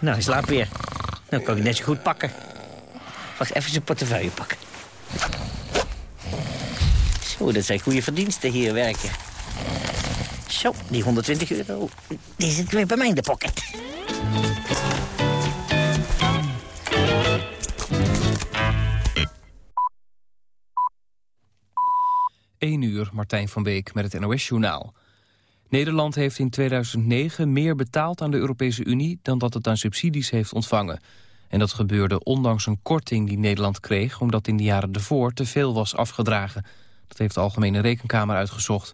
Nou, hij slaapt weer. Dan kan ik net zo goed pakken. Wacht, even zijn portefeuille pakken. Zo, dat zijn goede verdiensten hier werken. Zo, die 120 euro, die zit weer bij mij in de pocket. 1 uur, Martijn van Beek met het NOS-journaal. Nederland heeft in 2009 meer betaald aan de Europese Unie... dan dat het aan subsidies heeft ontvangen. En dat gebeurde ondanks een korting die Nederland kreeg... omdat in de jaren ervoor te veel was afgedragen. Dat heeft de Algemene Rekenkamer uitgezocht.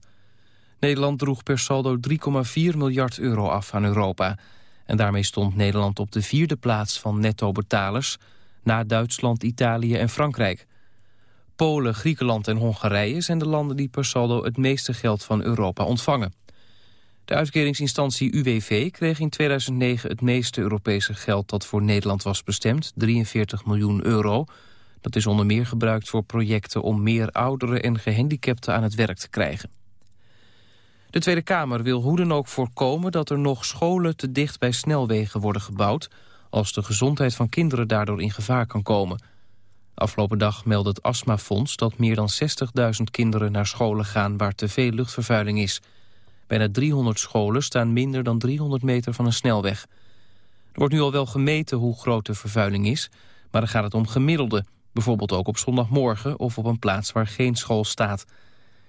Nederland droeg per saldo 3,4 miljard euro af aan Europa. En daarmee stond Nederland op de vierde plaats van netto-betalers... na Duitsland, Italië en Frankrijk... Polen, Griekenland en Hongarije zijn de landen die per saldo het meeste geld van Europa ontvangen. De uitkeringsinstantie UWV kreeg in 2009 het meeste Europese geld dat voor Nederland was bestemd, 43 miljoen euro. Dat is onder meer gebruikt voor projecten om meer ouderen en gehandicapten aan het werk te krijgen. De Tweede Kamer wil hoe dan ook voorkomen dat er nog scholen te dicht bij snelwegen worden gebouwd, als de gezondheid van kinderen daardoor in gevaar kan komen. Afgelopen dag meldde het Astmafonds dat meer dan 60.000 kinderen naar scholen gaan waar te veel luchtvervuiling is. Bijna 300 scholen staan minder dan 300 meter van een snelweg. Er wordt nu al wel gemeten hoe groot de vervuiling is, maar dan gaat het om gemiddelde. Bijvoorbeeld ook op zondagmorgen of op een plaats waar geen school staat.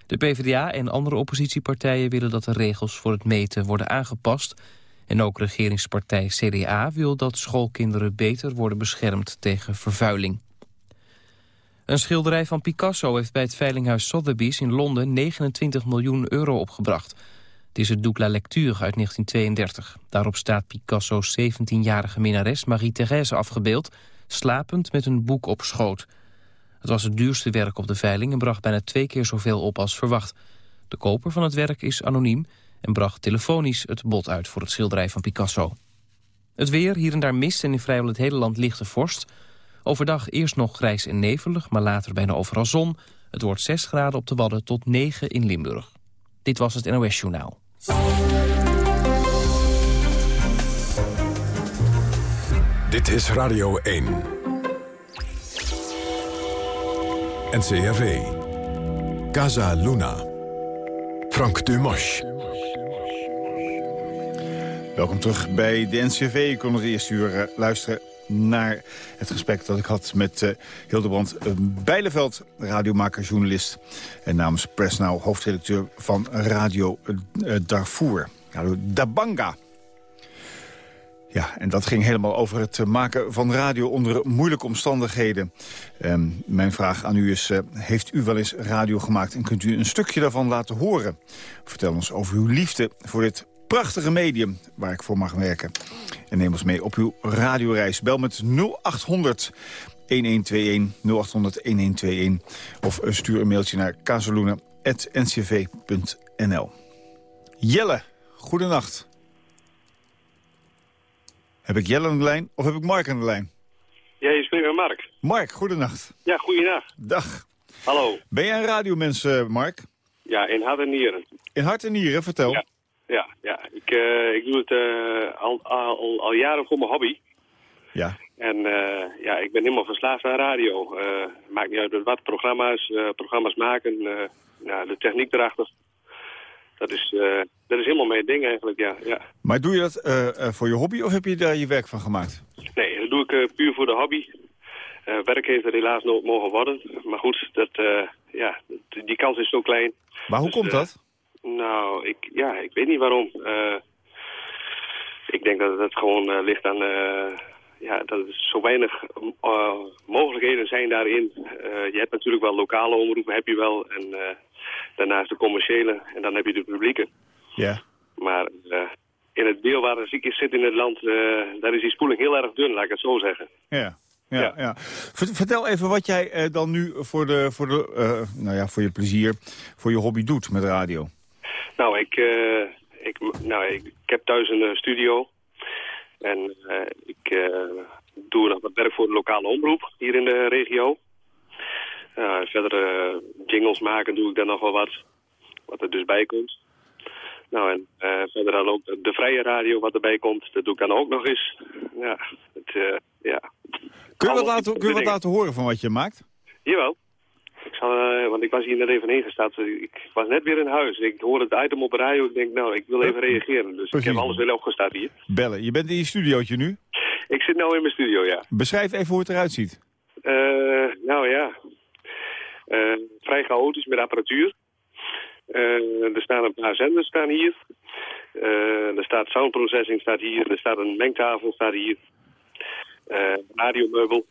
De PvdA en andere oppositiepartijen willen dat de regels voor het meten worden aangepast. En ook regeringspartij CDA wil dat schoolkinderen beter worden beschermd tegen vervuiling. Een schilderij van Picasso heeft bij het veilinghuis Sotheby's in Londen 29 miljoen euro opgebracht. Het is het Doek la Lecture uit 1932. Daarop staat Picasso's 17-jarige minnares Marie-Thérèse afgebeeld... slapend met een boek op schoot. Het was het duurste werk op de veiling en bracht bijna twee keer zoveel op als verwacht. De koper van het werk is anoniem en bracht telefonisch het bod uit voor het schilderij van Picasso. Het weer, hier en daar mist en in vrijwel het hele land lichte vorst... Overdag eerst nog grijs en nevelig, maar later bijna overal zon. Het wordt 6 graden op de Wadden tot 9 in Limburg. Dit was het NOS Journaal. Dit is Radio 1. NCRV. Casa Luna. Frank Dumas. Welkom terug bij de NCV. Ik kon het eerste uur eh, luisteren naar het gesprek dat ik had met uh, Hildebrand uh, Bijleveld, radiomaker, journalist... en namens PressNow hoofdredacteur van Radio uh, Darfur. Radio Dabanga. Ja, en dat ging helemaal over het maken van radio onder moeilijke omstandigheden. Um, mijn vraag aan u is, heeft u wel eens radio gemaakt... en kunt u een stukje daarvan laten horen? Vertel ons over uw liefde voor dit prachtige medium waar ik voor mag werken. En neem ons mee op uw radioreis. Bel met 0800 1121 0800 1121 of stuur een mailtje naar kazeluna.ncv.nl. Jelle, goedenacht. Heb ik Jelle aan de lijn of heb ik Mark aan de lijn? Ja, je spreekt met Mark. Mark, goedenacht. Ja, goedenacht. Dag. Hallo. Ben jij een radiomens, Mark? Ja, in hart en nieren. In hart en nieren, vertel. Ja ja, ja. Ik, uh, ik doe het uh, al, al, al jaren voor mijn hobby. Ja. En uh, ja, ik ben helemaal verslaafd aan radio. maakt niet uit wat, programma's, programma's maken, ja, de techniek erachter. Dat is, dat is helemaal mijn ding eigenlijk, ja. ja. Maar doe je dat voor je hobby of heb je daar je werk van gemaakt? Nee, dat doe ik puur voor de hobby. werk heeft er helaas nooit mogen worden. Maar goed, dat, ja, die kans is zo klein. Maar hoe dus, komt dat? Nou, ik, ja, ik weet niet waarom. Uh, ik denk dat het gewoon uh, ligt aan... Uh, ja, dat er zo weinig mogelijkheden zijn daarin. je hebt natuurlijk wel lokale omroepen, heb je wel. En daarnaast de commerciële. En dan heb je de publieke. Ja. Maar in het deel waar er ziek zit in het land... daar is die spoeling heel erg dun, laat ik het zo zeggen. Ja. Ja, ja. Vertel even wat jij dan nu voor, de, voor, de, nou ja, voor je plezier, voor je hobby doet met radio. Nou, ik, uh, ik, nou, ik, ik, heb thuis een uh, studio. En uh, ik doe nog wat werk voor de lokale omroep hier in de regio. verder jingles maken doe ik daar nog wel wat. Wat er dus bij komt. Nou, en eh, verder dan ook de, vrije radio wat erbij komt. Dat doe ik dan ook nog eens. Ja, het, eh, ja. Kun je wat laten, kun je wat laten horen van wat je maakt? Jawel. Ik zal, eh, want ik was hier net even heen gestaan. dus Ik was net weer in huis. Ik hoorde het item op de radio. Ik denk, nou, ik wil even reageren. Dus Precies. ik heb alles weer opgestart hier. Bellen. Je bent in je studiootje nu. Ik zit nou in mijn studio, ja. Beschrijf even hoe het eruit ziet. Eh, nou ja, Eh, vrij chaotisch met apparatuur. Eh, er staan een paar zenders staan hier. Eh, er staat sound processing staat hier. Er staat een mengtafel staat hier. Eh radiomeubel.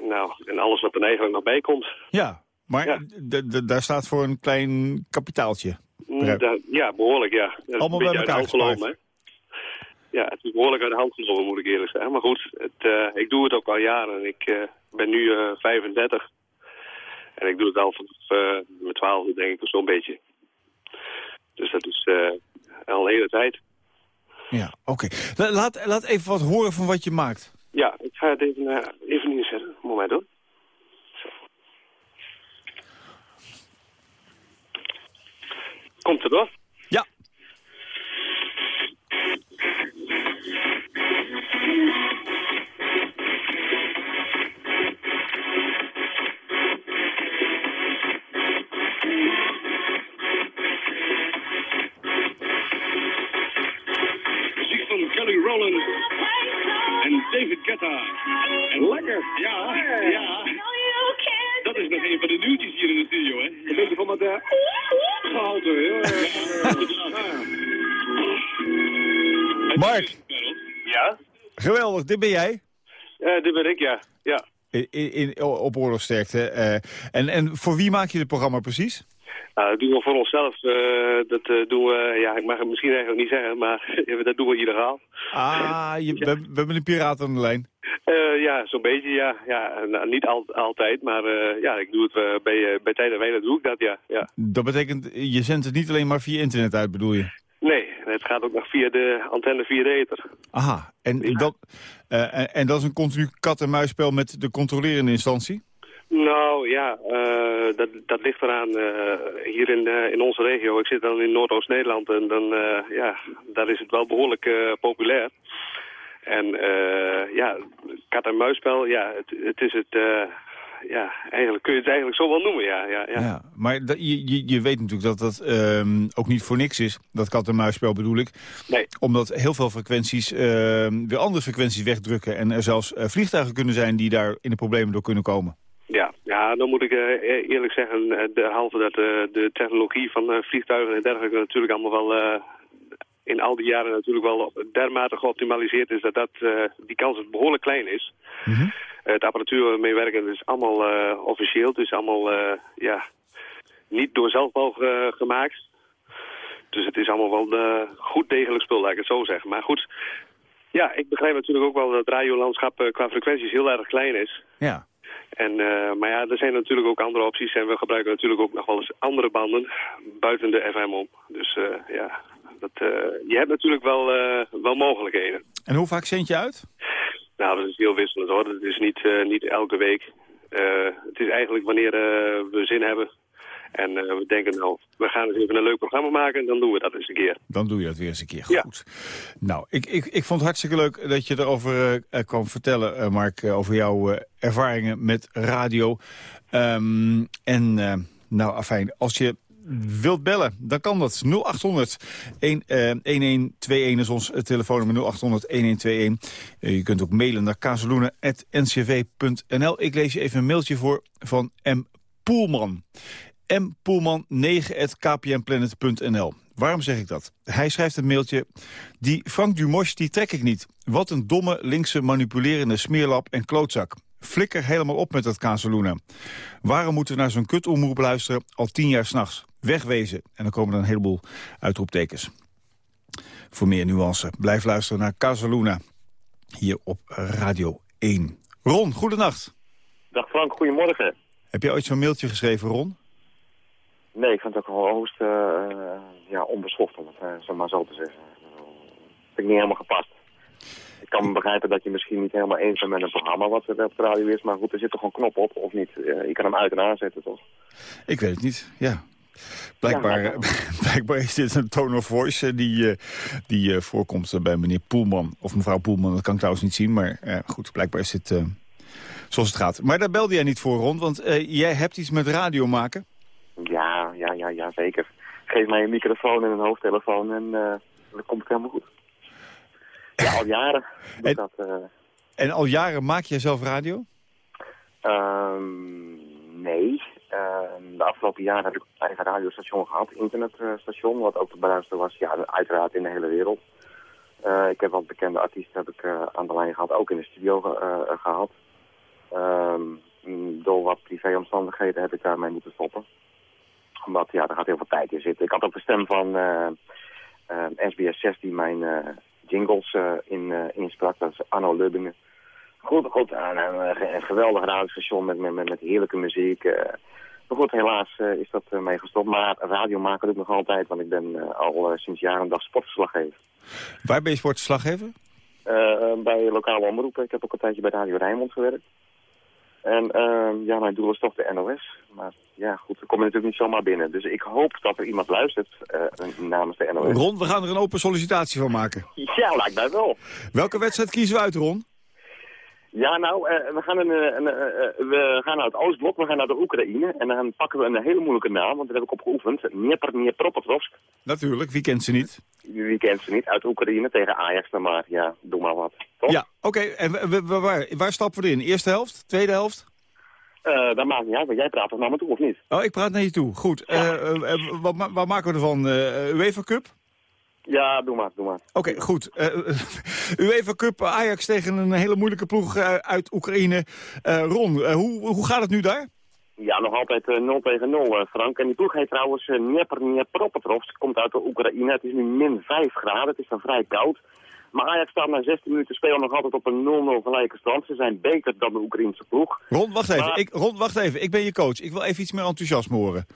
Nou, en alles wat er eigenlijk nog bij komt. Ja, maar Ja. daar staat voor een klein kapitaaltje. Da- ja, behoorlijk, ja. Dat Allemaal bij de elkaar gelopen. Ja, het is behoorlijk uit de hand gelopen, moet ik eerlijk zeggen. Maar goed, het, eh, ik doe het ook al jaren. Ik eh, ben nu eh 35. En ik doe het al vanaf eh, mijn twaalfde, denk ik, of zo'n beetje. Dus dat is eh, al een hele tijd. Ja, oké. La- Laat, laat even wat horen van wat je maakt. Ja, ik ga het even, eh, even inzetten. Moment hoor. Zo. Komt er door? Ja. Muziek van Kelly Rowland en David Guetta. En lekker. Ja, ja. Dat is nog een van de nieuwtjes hier in de studio, hè? Een beetje van het uh, gehalte, Mark, Ja? geweldig. Dit ben jij. Eh dit ben ik, ja. Ja. In, in, op oorlogsterkte. eh. en, en voor wie maak je het programma precies? Nou, dat doen we voor onszelf. eh, dat eh, doen we, ja, ik mag het misschien eigenlijk niet zeggen, maar dat doen we illegaal. Ah, je, we, we hebben een piraat aan de lijn. Eh, ja, zo'n beetje, ja. ja nou, niet al, altijd, maar ja, ik doe het bij, bij tijd en wijle doe ik dat, ja. ja. Dat betekent, je zendt het niet alleen maar via internet uit, bedoel je? Nee, het gaat ook nog via de antenne via de ether. Aha, en, Ja. dat, en, en dat is een continu kat-en-muisspel met de controlerende instantie? Nou ja, eh, dat, dat ligt eraan eh, hier in, eh, in onze regio. Ik zit dan in Noordoost-Nederland en dan, ja, daar is het wel behoorlijk eh, populair. En ja, kat-en-muisspel, ja, het, het is het, eh, ja, eigenlijk kun je het eigenlijk zo wel noemen, ja. ja, ja. Ja, maar dat, je, je, je weet natuurlijk dat dat ehm, ook niet voor niks is. Dat kat-en-muisspel bedoel ik. Nee. Omdat heel veel frequenties ehm, weer andere frequenties wegdrukken. En er zelfs vliegtuigen kunnen zijn die daar in de problemen door kunnen komen. Ja, ja, dan moet ik eh, eerlijk zeggen, eh, derhalve dat eh, de technologie van vliegtuigen en dergelijke natuurlijk allemaal wel in al die jaren natuurlijk wel dermate geoptimaliseerd is dat, dat eh, die kans behoorlijk klein is. Mhm. het apparatuur waarmee we werken is allemaal officieel, het is allemaal ja, niet door zelfbouw ge- gemaakt. Dus het is allemaal wel goed degelijk spul, laat ik het zo zeggen. Maar goed, ja, ik begrijp natuurlijk ook wel dat het radiolandschap qua frequenties heel erg klein is. Ja. En, eh, maar ja, er zijn natuurlijk ook andere opties en we gebruiken natuurlijk ook nog wel eens andere banden buiten de FM om. Dus eh, ja, dat, eh, je hebt natuurlijk wel, wel mogelijkheden. En hoe vaak zend je uit? Nou, dat is heel wisselend hoor. Het is niet, niet elke week. Het is eigenlijk wanneer we zin hebben. En eh, we denken nou, we gaan eens even een leuk programma maken en dan doen we dat eens een keer. Dan doe je dat weer eens een keer Ja. goed. Nou, ik, ik, ik vond het hartstikke leuk dat je erover eh, eh, kwam vertellen, eh, Mark, eh, over jouw eh, ervaringen met radio. Ehm, en uh, nou, afijn, als je wilt bellen, dan kan dat. 0800 1, uh, 1121 is ons telefoonnummer 0800 1121. Uh, je kunt ook mailen naar kazeloenen.ncv.nl. Ik lees je even een mailtje voor van M. Poelman mpoelman9.kpnplanet.nl. Waarom zeg ik dat? Hij schrijft een mailtje. Die Frank Dumosch, die trek ik niet. Wat een domme, linkse, manipulerende smeerlap en klootzak. Flikker helemaal op met dat Casaluna. Waarom moeten we naar zo'n kutomroep luisteren al tien jaar s'nachts? Wegwezen. En dan komen er een heleboel uitroeptekens. Voor meer nuance, blijf luisteren naar Casaluna. Hier op Radio 1. Ron, goedenacht. Dag Frank, goedemorgen. Heb jij ooit zo'n mailtje geschreven, Ron? Nee, ik vind het ook wel hoogst uh, ja, onbeschoft, om het uh, zo maar zo te zeggen. Dat vind ik niet helemaal gepast. Ik kan begrijpen dat je misschien niet helemaal eens bent met een programma wat er op de radio is. Maar goed, er zit toch een knop op, of niet? Je kan hem uit en aanzetten, toch? Ik weet het niet, ja. Blijkbaar, Ja, blijkbaar is dit een tone of voice eh, die, eh, die eh, voorkomt eh, bij meneer Poelman. Of mevrouw Poelman, dat kan ik trouwens niet zien. Maar eh, goed, blijkbaar is dit eh, zoals het gaat. Maar daar belde jij niet voor, Ron, want eh, jij hebt iets met radio maken. Ja, zeker. Geef mij een microfoon en een hoofdtelefoon en eh, dan komt het helemaal goed. Ja, al jaren doe En- dat. eh, En al jaren maak jij zelf radio? Ehm, nee. Ehm, de afgelopen jaren heb ik een eigen radiostation gehad, internetstation, wat ook de beluister was, ja, uiteraard in de hele wereld. Eh, ik heb wat bekende artiesten heb ik, aan de lijn gehad, ook in de studio ge- eh, eh, gehad. Ehm, door wat privéomstandigheden heb ik daarmee moeten stoppen. Omdat, ja, daar gaat heel veel tijd in zitten. Ik had ook de stem van eh, eh, SBS 6 die mijn eh, jingles eh, in, eh, insprak, dat is Arno Lubbingen. Goed, goed, eh, een, geweldig radiostation met, met, met, heerlijke muziek. eh. maar goed, helaas eh, is dat eh, mee gestopt. Maar radio maken doe ik nog altijd, want ik ben eh, al eh, sinds jaren een dag sportverslaggever. Waar ben je sportslaggever? Eh, bij lokale omroepen. Ik heb ook een tijdje bij Radio Rijnmond gewerkt. En eh, ja, mijn doel is toch de NOS. Maar ja, goed, daar kom je natuurlijk niet zomaar binnen. Dus ik hoop dat er iemand luistert eh, namens de NOS. Ron, we gaan er een open sollicitatie van maken. Ja, lijkt mij wel. Welke wedstrijd kiezen we uit, Ron? Ja, nou, eh, we, gaan een, eh, een, eh, we gaan naar het Oostblok, we gaan naar de Oekraïne. En dan pakken we een hele moeilijke naam, want daar heb ik op geoefend. Dnieper Dniepropetrovsk. Natuurlijk, wie kent ze niet? Wie kent ze niet? Uit Oekraïne tegen Ajax dan maar. Ja, doe maar wat. Toch? Ja, oké. En waar, waar stappen we erin? Eerste helft? Tweede helft? Eh, dat maakt niet uit, maar jij praat toch naar me toe, of niet? Oh, ik praat naar je toe. Goed. Wat, ma- wat maken we ervan? UEFA Cup? Ja, doe maar, doe maar. Oké, goed. Eh, UEFA Cup, Ajax tegen een hele moeilijke ploeg eh, uit Oekraïne. Eh, Ron, eh, hoe, hoe gaat het nu daar? Ja, nog altijd eh, 0 tegen 0, eh, Frank. En die ploeg heet trouwens uh, Dnieper Dniepropetrovsk. Komt uit de Oekraïne. Het is nu min 5 graden. Het is dan vrij koud. Maar Ajax staat na 16 minuten spelen nog altijd op een 0-0 gelijke stand. Ze zijn beter dan de Oekraïnse ploeg. Ron, wacht even. Maar- Ik, Ron, wacht even. Ik ben je coach. Ik wil even iets meer enthousiasme horen.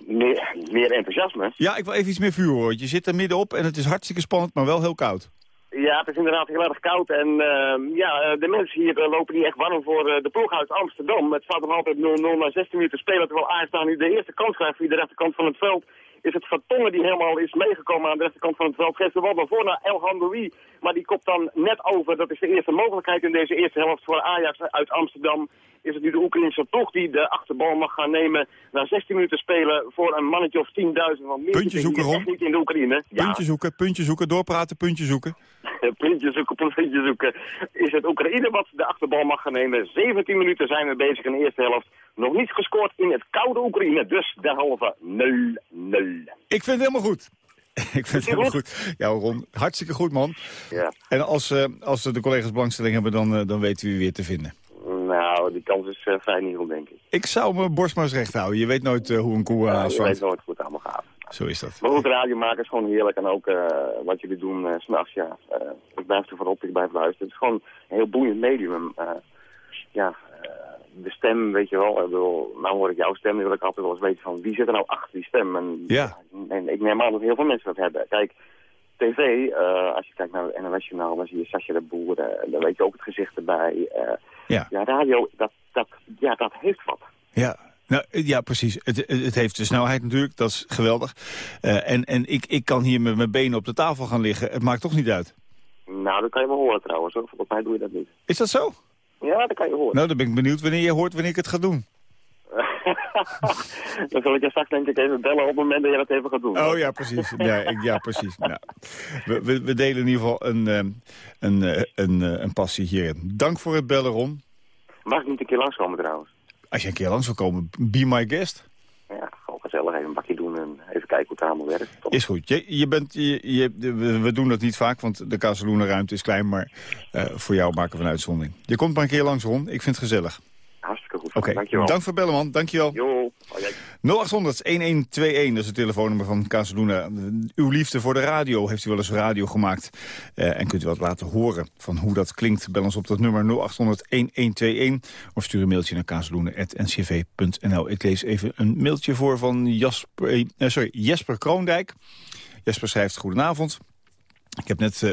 Meer, meer enthousiasme. Ja, ik wil even iets meer vuur horen. Je zit er middenop en het is hartstikke spannend, maar wel heel koud. Ja, het is inderdaad heel erg koud. En ehm, ja, eh, de mensen hier eh, lopen niet echt warm voor eh, de ploeg uit Amsterdam. Het staat nog altijd 0-0 na 16 minuten spelen. Terwijl Ajax daar nu de eerste kans krijgt via de rechterkant van het veld. Is het Vertongen die helemaal is meegekomen aan de rechterkant van het veld. Geeft de bal voor naar El Handoui. Maar die kopt dan net over. Dat is de eerste mogelijkheid in deze eerste helft voor Ajax uit Amsterdam. Is het nu de Oekraïnse ploeg die de achterbal mag gaan nemen. Na 16 minuten spelen voor een mannetje of 10.000. Want meer Puntje zoeken, Ron. niet in de Oekraïne. Ja, Puntje zoeken, puntje zoeken, doorpraten, puntje zoeken. puntje zoeken, puntje zoeken. Is het Oekraïne wat de achterbal mag gaan nemen. 17 minuten zijn we bezig in de eerste helft. Nog niet gescoord in het koude Oekraïne. Dus derhalve 0-0. Ik vind het helemaal goed. Ik vind het helemaal goed. Ja, Ron, hartstikke goed, man. Ja. En als, eh, als de collega's belangstelling hebben, dan, eh, dan weten we je weer te vinden. Nou, die kans is eh, vrij nihil, denk ik. Ik zou mijn borst maar eens recht houden. Je weet nooit hoe een koe Ja, uh, je weet nooit hoe het allemaal gaat. Zo is dat. Maar goed, radio maken is gewoon heerlijk. En ook wat jullie doen s s'nachts, ja. ik blijf er voorop, ik blijf luisteren. Het is gewoon een heel boeiend medium. Ja, de stem, weet je wel. Ik bedoel, nou hoor ik jouw stem, wil ik altijd wel eens weten van wie zit er nou achter die stem. En, Ja. en ik neem aan dat heel veel mensen dat hebben. Kijk, tv, eh, als je kijkt naar het NOS-journaal, dan zie je Sascha de Boer. eh, dan weet je ook het gezicht erbij. eh. Ja. ja, radio, dat, dat, ja, dat heeft wat. Ja. Nou, ja, precies. Het, het heeft de snelheid natuurlijk, dat is geweldig. En en ik, ik kan hier met mijn benen op de tafel gaan liggen. Het maakt toch niet uit. Nou, dat kan je wel horen trouwens. Hoor. Volgens mij doe je dat niet. Is dat zo? Ja, dat kan je horen. Nou, dan ben ik benieuwd wanneer je hoort wanneer ik het ga doen. dan zal ik je straks denk ik even bellen op het moment dat je dat even gaat doen. Oh ja, precies. Ja, ik- ja precies. Nou, we, we, delen in ieder geval een, eh, een, eh, een, eh, een passie hierin. Dank voor het bellen, Ron. Mag ik niet een keer langskomen trouwens? Als je een keer langs wil komen, be my guest. Ja, gewoon gezellig even een bakje doen en even allemaal? Is goed. Je, je bent, je, je, we, doen dat niet vaak, want de Casaluna ruimte is klein. Maar eh, voor jou maken we een uitzondering. Je komt maar een keer langs, Ron. Ik vind het gezellig. Oké, Dankjewel. dank voor bellen, man. Dankjewel. Jo, oh, jij- 0800-1121, dat is het telefoonnummer van Casaluna. Uw liefde voor de radio. Heeft u wel eens radio gemaakt? Eh, en kunt u wat laten horen van hoe dat klinkt? Bel ons op dat nummer 0800-1121. Of stuur een mailtje naar casaluna.ncv.nl. Ik lees even een mailtje voor van Jasper, eh, sorry, Jesper Kroondijk. Jesper schrijft goedenavond. Ik heb net eh,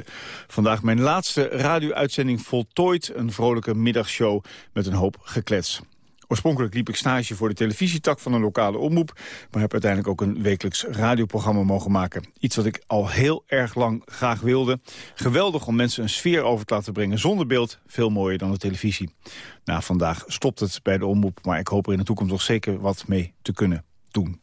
vandaag mijn laatste radio-uitzending voltooid. Een vrolijke middagshow met een hoop geklets. Oorspronkelijk liep ik stage voor de televisietak van een lokale omroep... maar heb uiteindelijk ook een wekelijks radioprogramma mogen maken. Iets wat ik al heel erg lang graag wilde. Geweldig om mensen een sfeer over te laten brengen zonder beeld. Veel mooier dan de televisie. Nou, vandaag stopt het bij de omroep... maar ik hoop er in de toekomst nog zeker wat mee te kunnen doen.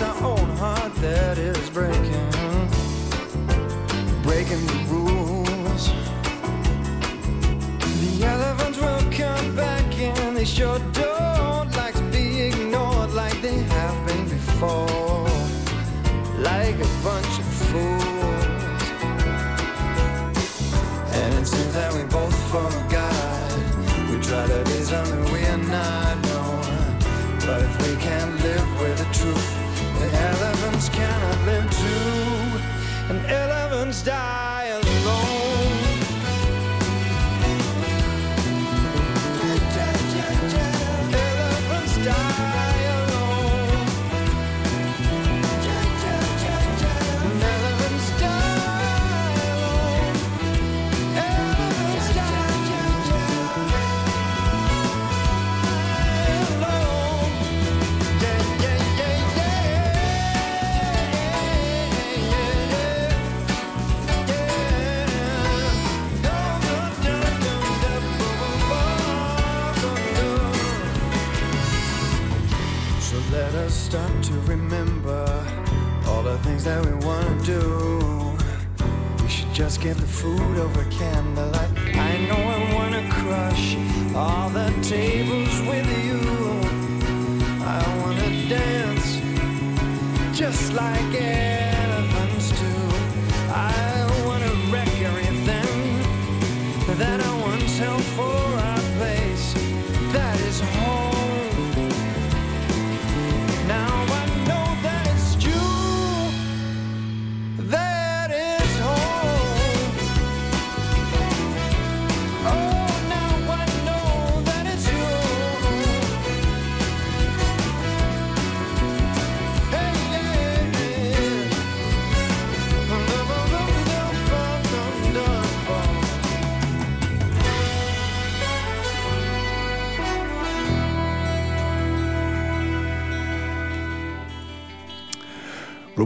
It's our own heart that is breaking, breaking the rules. The elephants will come back, and they sure don't And elephants die start to remember all the things that we want to do. We should just get the food over candlelight. I know I want to crush all the tables with you.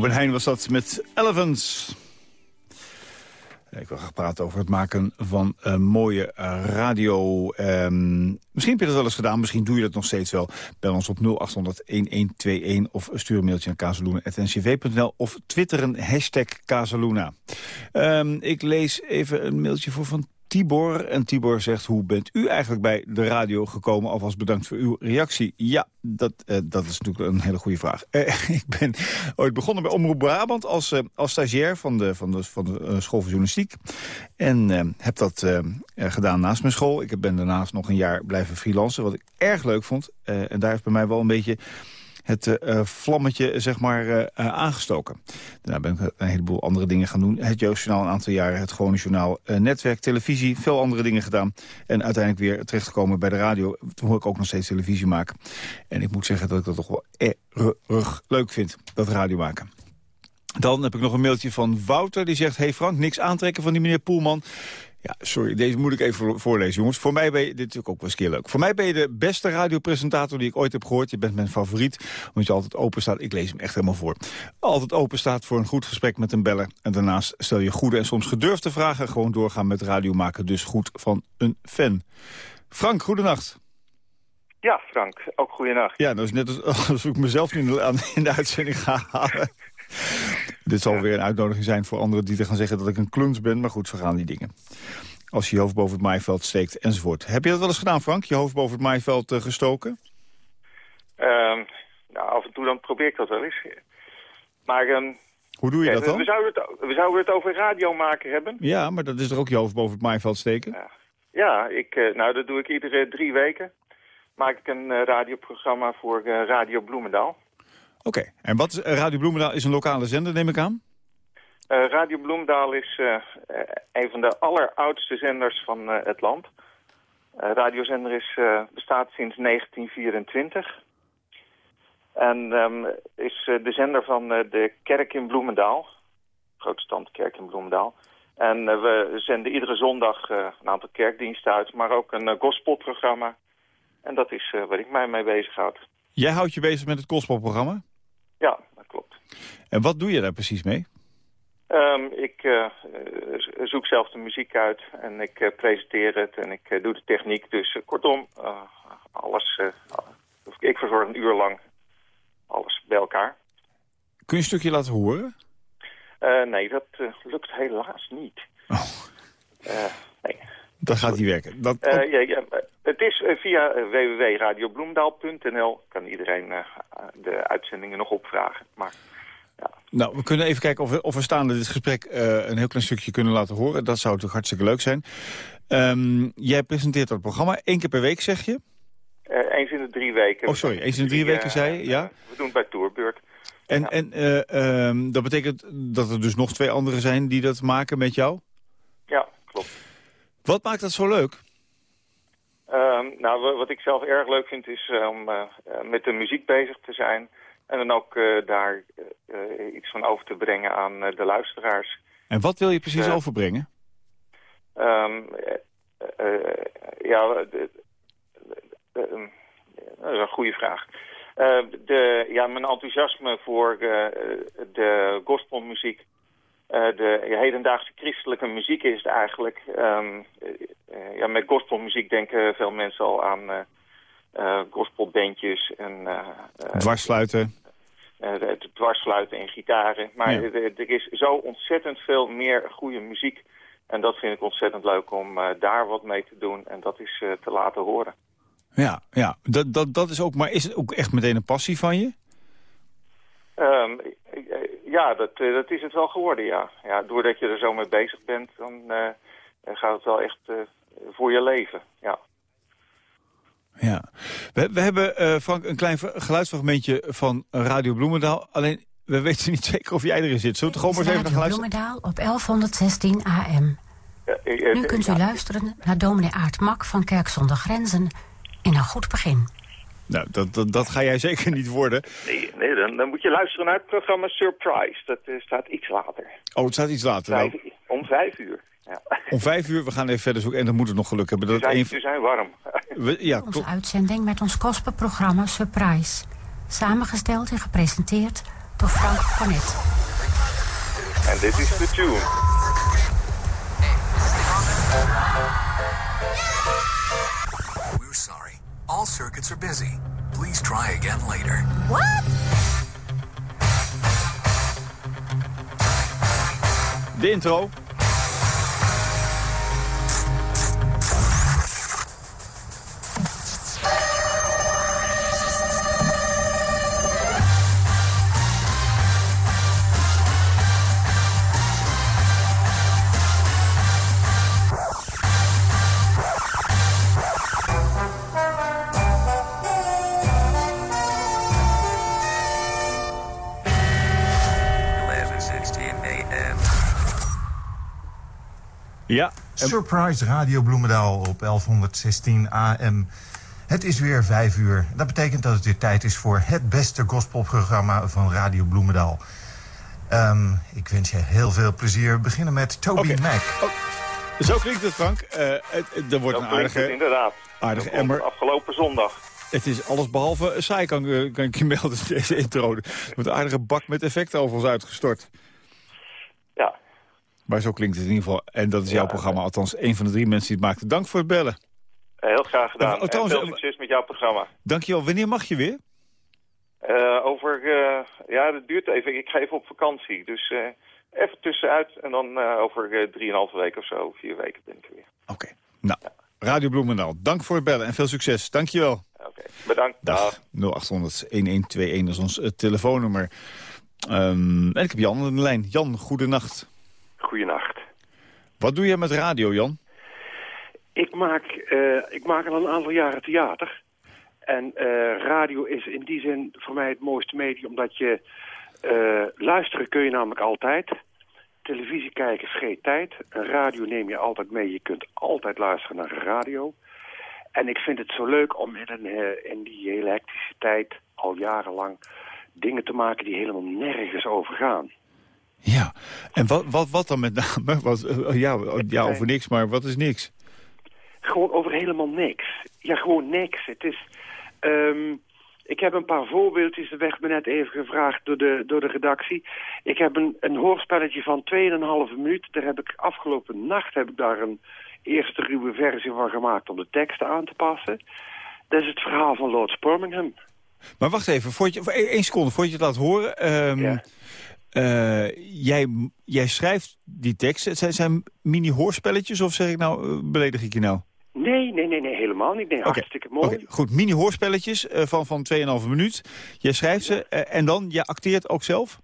Ruben Heijn was dat met Elephants. Ik wil graag praten over het maken van uh, mooie radio. Um, misschien heb je dat wel eens gedaan, misschien doe je dat nog steeds wel. Bel ons op 0800-1121 of stuur een mailtje naar kazeluna.ncv.nl of twitteren hashtag Kazeluna. Um, ik lees even een mailtje voor van Tibor. En Tibor zegt, hoe bent u eigenlijk bij de radio gekomen? Alvast bedankt voor uw reactie. Ja, dat, uh, dat is natuurlijk een hele goede vraag. Uh, ik ben ooit begonnen bij Omroep Brabant als, uh, als stagiair van de, van de, van de school voor journalistiek. En heb dat gedaan naast mijn school. Ik ben daarnaast nog een jaar blijven freelancen, wat ik erg leuk vond. en daar heeft bij mij wel een beetje het uh, vlammetje zeg maar, uh, aangestoken. Daarna ben ik een heleboel andere dingen gaan doen. Het Jeugdjournaal een aantal jaren, het Gewone Journaal, netwerk, televisie, veel andere dingen gedaan. En uiteindelijk weer terechtgekomen bij de radio, hoe ik ook nog steeds televisie maak. En ik moet zeggen dat ik dat toch wel erg leuk vind, dat radio maken. Dan heb ik nog een mailtje van Wouter, die zegt... hey Frank, niks aantrekken van die meneer Poelman. Ja, sorry, deze moet ik even voorlezen, jongens. Voor mij ben je, dit is ook wel eens keer leuk. Voor mij ben je de beste radiopresentator die ik ooit heb gehoord. Je bent mijn favoriet, omdat je altijd open staat. Ik lees hem echt helemaal voor. Altijd open staat voor een goed gesprek met een beller. En daarnaast stel je goede en soms gedurfde vragen. Gewoon doorgaan met radio maken. Dus goed van een fan. Frank, goedenacht. Ja, Frank, ook goeienacht. Ja, dat is net alsof ik mezelf nu in de, in de uitzending ga halen. Dit zal weer een uitnodiging zijn voor anderen die te gaan zeggen dat ik een kluns ben. Maar goed, zo gaan die dingen. Als je je hoofd boven het maaiveld steekt enzovoort. Heb je dat wel eens gedaan, Frank? Je hoofd boven het maaiveld uh, gestoken? Um, nou, af en toe dan probeer ik dat wel eens. Maar... Um, Hoe doe je dat dan? We zouden, het, we zouden het over radio maken hebben. Ja, maar dat is er ook je hoofd boven het maaiveld steken? Ja, ja ik, uh, nou, dat doe ik iedere drie weken. Maak ik een uh, radioprogramma voor Radio Bloemendaal. Oké, okay. en wat is, Radio Bloemendaal is een lokale zender, neem ik aan? Uh, Radio Bloemendaal is uh, een van de alleroudste zenders van uh, het land. radiozender is, bestaat sinds 1924. En um, is de zender van de kerk in Bloemendaal. Protestant kerk in Bloemendaal. En we zenden iedere zondag een aantal kerkdiensten uit, maar ook een gospelprogramma. En dat is waar ik mij mee bezighoud. Jij houdt je bezig met het gospelprogramma? Ja, dat klopt. En wat doe je daar precies mee? Um, ik uh, zoek zelf de muziek uit en ik uh, presenteer het en ik doe de techniek. Dus kortom, alles, ik verzorg een uur lang alles bij elkaar. Kun je een stukje laten horen? nee, dat lukt helaas niet. Oh. nee. Dat gaat niet werken. Dat... ja, ja, het is via www.radiobloemdaal.nl kan iedereen de uitzendingen nog opvragen. Maar... Ja. Nou, we kunnen even kijken of we, of we staande dit gesprek uh, een heel klein stukje kunnen laten horen. Dat zou toch hartstikke leuk zijn. Um, jij presenteert dat programma één keer per week, zeg je? Eens in de drie weken. Oh, sorry, eens in de drie weken, zei je, ja? we doen het bij Tourbeurt. En, ja. en um, dat betekent dat er dus nog twee anderen zijn die dat maken met jou? Ja, klopt. Wat maakt dat zo leuk? Um, nou, wat ik zelf erg leuk vind is om met de muziek bezig te zijn... En dan ook uh, daar uh, iets van over te brengen aan uh, de luisteraars. En wat wil je precies overbrengen? Um, ja, dat is een goede vraag. de, ja, mijn enthousiasme voor de gospelmuziek, de ja, hedendaagse christelijke muziek is het eigenlijk. Um, ja, met gospelmuziek denken veel mensen al aan gospelbandjes en... Dwarsfluiten. het dwarsfluiten en gitaren. Maar Ja. er, is zo ontzettend veel meer goede muziek. En dat vind ik ontzettend leuk om eh, daar wat mee te doen. En dat is eh, te laten horen. Ja, ja. Dat, dat, dat is ook, maar is het ook echt meteen een passie van je? Ehm, eh, ja, dat, eh, dat is het wel geworden, ja. ja. Doordat je er zo mee bezig bent, dan eh, gaat het wel echt eh, voor je leven, ja. Ja. We, we hebben, eh, Frank, een klein geluidsfragmentje van Radio Bloemendaal. Alleen, we weten niet zeker of jij erin zit. Zullen we het gewoon maar eens even naar Radio geluisteren? Bloemendaal op 1116 AM. Ja, ik- eh, Nu kunt u ja, luisteren naar dominee Aart Mak van Kerk zonder Grenzen in een goed begin. Nou, dat, dat, dat ga jij zeker niet worden. Nee, nee dan, dan moet je luisteren naar het programma Surprise. Dat eh, staat iets later. Oh, het staat iets later. Vijf, Nou, om vijf uur. Ja. om vijf uur, we gaan even verder zoeken. En dan moet het nog geluk hebben. Dat het zijn, een, zijn warm. we- ja, Onze uitzending met ons gospelprogramma Surprise. Samengesteld en gepresenteerd door Frank Cornet. en dit is de tune. All circuits are busy. Please try again later. What? De intro. Ja, Surprise Radio Bloemendaal op 1116 AM. Het is weer vijf uur. Dat betekent dat het weer tijd is voor het beste gospelprogramma van Radio Bloemendaal. Ehm, ik wens je heel veel plezier. We beginnen met Toby. Mac. Oh, Zo klinkt het, Frank. Eh, het- het- er wordt Zo een het aardige, inderdaad. aardige emmer. Afgelopen zondag. Het is alles behalve saai, kan, ik, eh, kan ik je melden, deze intro. Er wordt een aardige bak met effecten over ons uitgestort. Ja. Maar zo klinkt het in ieder geval. En dat is jouw programma, althans een van de drie mensen die het maakte. Dank voor het bellen. Heel graag gedaan. Oh, trouwens, en veel succes met jouw programma. Dankjewel. Wanneer mag je weer? Eh, over, eh, ja, dat duurt even. Ik ga even op vakantie. Dus even tussenuit. En dan over drieënhalve weken of zo, vier weken ben ik er weer. Nou, Radio Bloemendaal, dank voor het bellen en veel succes. Dankjewel. Oké, bedankt. Dag. 0800-1121 is ons telefoonnummer. Ehm, en ik heb Jan aan de lijn. Jan, goedenacht. Goedenacht. Wat doe je met radio, Jan? Ik maak, eh, ik maak al een aantal jaren theater. En eh, radio is in die zin voor mij het mooiste medium, omdat je... eh, luisteren kun je namelijk altijd. Televisie kijken vreet tijd. Een radio neem je altijd mee. Je kunt altijd luisteren naar een radio. En ik vind het zo leuk om in, een, in die hele hectische tijd... al jarenlang dingen te maken die helemaal nergens over gaan. En wat, wat, wat dan met name? Wat, eh, ja, ja, over niks, maar wat is niks? Gewoon over helemaal niks. Ja, gewoon niks. Het is... ehm, ik heb een paar voorbeeldjes, er werd me net even gevraagd door de, door de redactie. Ik heb een, een hoorspelletje van 2,5 minuut. Daar heb ik afgelopen nacht heb ik daar een eerste ruwe versie van gemaakt om de teksten aan te passen. Dat is het verhaal van Lord Birmingham. Maar wacht even, voor je, voor één seconde, voordat je het laat horen. Ehm, eh, jij, jij schrijft die teksten. Het zijn, zijn mini-hoorspelletjes of zeg ik nou, eh, beledig ik je nou? Nee, nee, nee, nee, helemaal niet. Nee, hartstikke mooi. Goed, mini-hoorspelletjes eh, van, van 2,5 minuut. Jij schrijft ze en dan, je acteert ook zelf?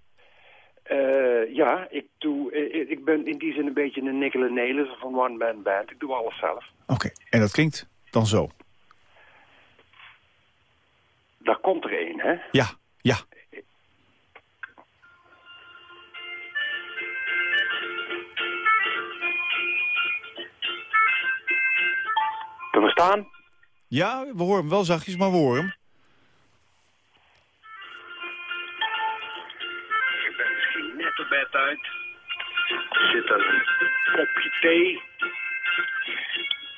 Ja, ik, doe, ik ben in die zin een beetje een Nicola Nelis of een one-man band. Ik doe alles zelf. Oké, en dat klinkt dan zo? Daar komt er één, hè? Ja, verstaan? Ja, we horen hem wel zachtjes, maar we horen hem. Ik ben misschien net de bed uit. Er zit een kopje thee.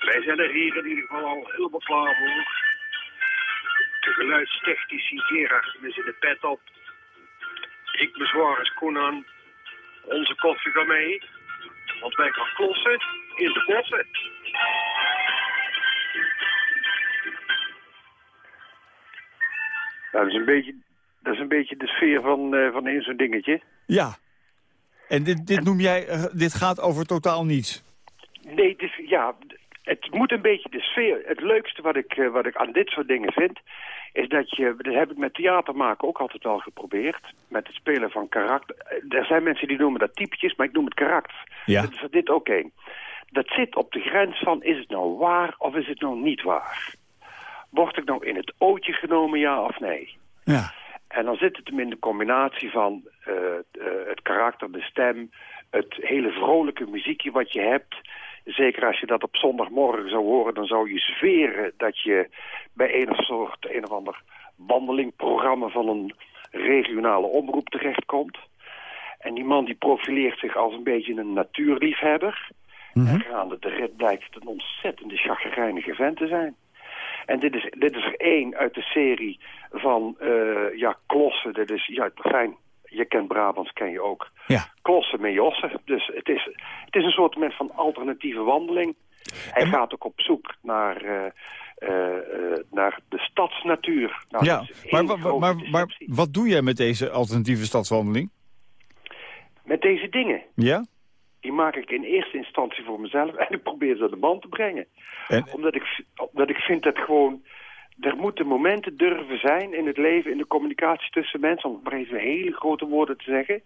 Wij zijn er hier in ieder geval al helemaal klaar voor. De geluidstechnici Gerard is in de pet op. Ik bezwaar als Konan. Onze koffie gaat mee. Want wij gaan klossen in de bossen. Nou, dat is een beetje, dat is een beetje de sfeer van, eh van in zo'n dingetje. Ja. En dit, dit noem jij, eh, dit gaat over totaal niets. Nee, dus, ja, het moet een beetje de sfeer. Het leukste wat ik, eh, wat ik aan dit soort dingen vind... is dat je, dat heb ik met theater maken ook altijd al geprobeerd... met het spelen van karakter. Er zijn mensen die noemen dat typetjes, maar ik noem het karakter. Ja. Dat is dit ook één. Dat zit op de grens van, is het nou waar of is het nou niet waar? Word ik nou in het ootje genomen, ja of nee? Ja. En dan zit het hem in de combinatie van eh, eh, het karakter, de stem, het hele vrolijke muziekje wat je hebt. Zeker als je dat op zondagmorgen zou horen, dan zou je zweren dat je bij een of, soort, een of ander wandelingprogramma van een regionale omroep terechtkomt. En die man die profileert zich als een beetje een natuurliefhebber. En gaande de rit blijkt het een ontzettende chagrijnige vent te zijn. En dit is, dit is er één uit de serie van, eh, ja, klossen. Dit is, ja, fijn. Je kent Brabants, ken je ook. Ja. Klossen met jossen. Dus het is, het is een soort van alternatieve wandeling. Hij gaat ook op zoek naar, eh, eh, naar de stadsnatuur. Nou, ja, maar, maar, maar wat doe jij met deze alternatieve stadswandeling? Met deze dingen, Ja? Die maak ik in eerste instantie voor mezelf en ik probeer ze aan de man te brengen. En- Omdat, ik, omdat ik vind dat gewoon, er moeten momenten durven zijn in het leven, in de communicatie tussen mensen, om maar even hele grote woorden te zeggen,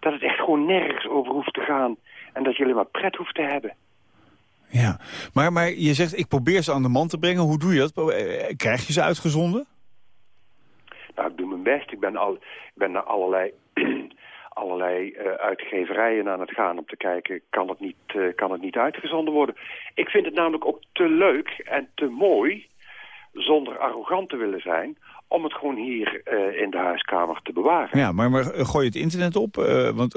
dat het echt gewoon nergens over hoeft te gaan en dat je alleen maar pret hoeft te hebben. Ja. Maar, maar je zegt, ik probeer ze aan de man te brengen. Hoe doe je dat? Eh, Krijg je ze uitgezonden? Nou, ik doe mijn best. Ik ben, al, ik ben naar allerlei, allerlei eh, uitgeverijen aan het gaan om te kijken, kan het, niet, eh, kan het niet uitgezonden worden? Ik vind het namelijk ook te leuk en te mooi, zonder arrogant te willen zijn, om het gewoon hier eh, in de huiskamer te bewaren. Ja, maar, maar gooi je het internet op? Want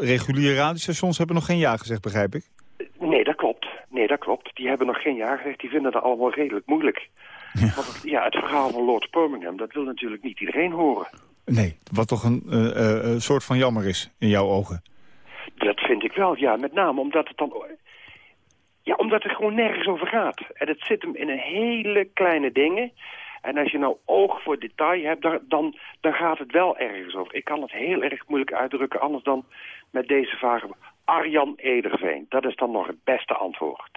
reguliere radiostations hebben nog geen ja gezegd, begrijp ik. Nee, dat klopt. hebben nog geen ja gezegd. Die vinden dat allemaal redelijk moeilijk. Want het, ja, het verhaal van Lord Birmingham, dat wil natuurlijk niet iedereen horen. Nee, wat toch een eh, eh, soort van jammer is in jouw ogen. Dat vind ik wel, ja. Met name omdat het dan... Ja, omdat het gewoon nergens over gaat. En het zit hem in een hele kleine dingen. En als je nou oog voor detail hebt, dan, dan, dan gaat het wel ergens over. Ik kan het heel erg moeilijk uitdrukken, anders dan met deze vragen. Arjan Ederveen, dat is dan nog het beste antwoord.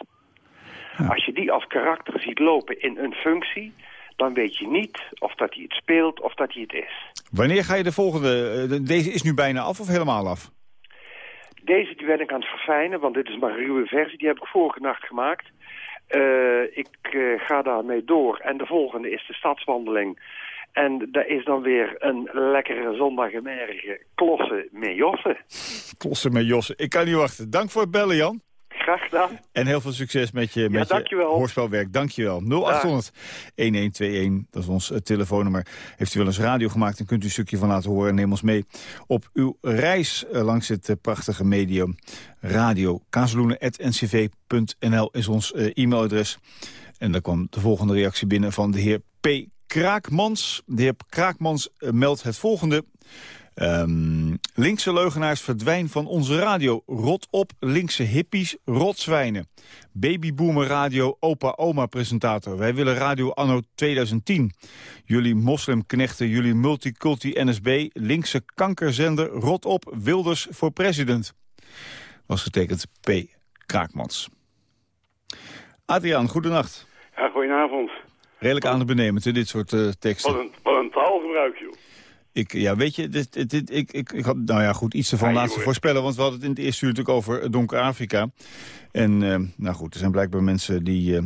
Als je die als karakter ziet lopen in een functie... dan weet je niet of dat hij het speelt of dat hij het is. Wanneer ga je de volgende... eh, Deze is nu bijna af of helemaal af? Deze die ben ik aan het verfijnen, want dit is maar een ruwe versie. Die heb ik vorige nacht gemaakt. Eh, ik eh, ga daarmee door. En de volgende is de stadswandeling. En daar is dan weer een lekkere zondagmiddag klossen met Josse. Klossen met Josse. Ik kan niet wachten. Dank voor het bellen, Jan. Graag gedaan. En heel veel succes met je, met je dankjewel. hoorspelwerk. Dankjewel. 0800 1121, dat is ons eh, telefoonnummer. Heeft u wel eens radio gemaakt en kunt u een stukje van laten horen. Neem ons mee op uw reis eh, langs het eh, prachtige medium. Radio kazeloenen.ncv.nl is ons e-mailadres. En daar kwam de volgende reactie binnen van de heer P. Kraakmans. De heer Kraakmans meldt het volgende. Ehm, linkse leugenaars verdwijnen van onze radio. Rot op, linkse hippies, rotzwijnen. Babyboomer radio, opa-oma presentator. Wij willen radio anno 2010. Jullie moslimknechten, jullie multiculti NSB, linkse kankerzender, rot op, Wilders voor president. Was getekend P. Kraakmans. Adriaan, goedenacht. Ja, goedenavond. Redelijk aan de benemend in dit soort eh, teksten. Wat een, wat. Ik, ja, weet je, dit, dit, dit- ik, ik, ik had, nou ja, goed, iets ervan Ja, laten voorspellen. Want we hadden het in het eerste uur natuurlijk over donker Afrika. En, eh, nou goed, er zijn blijkbaar mensen die eh,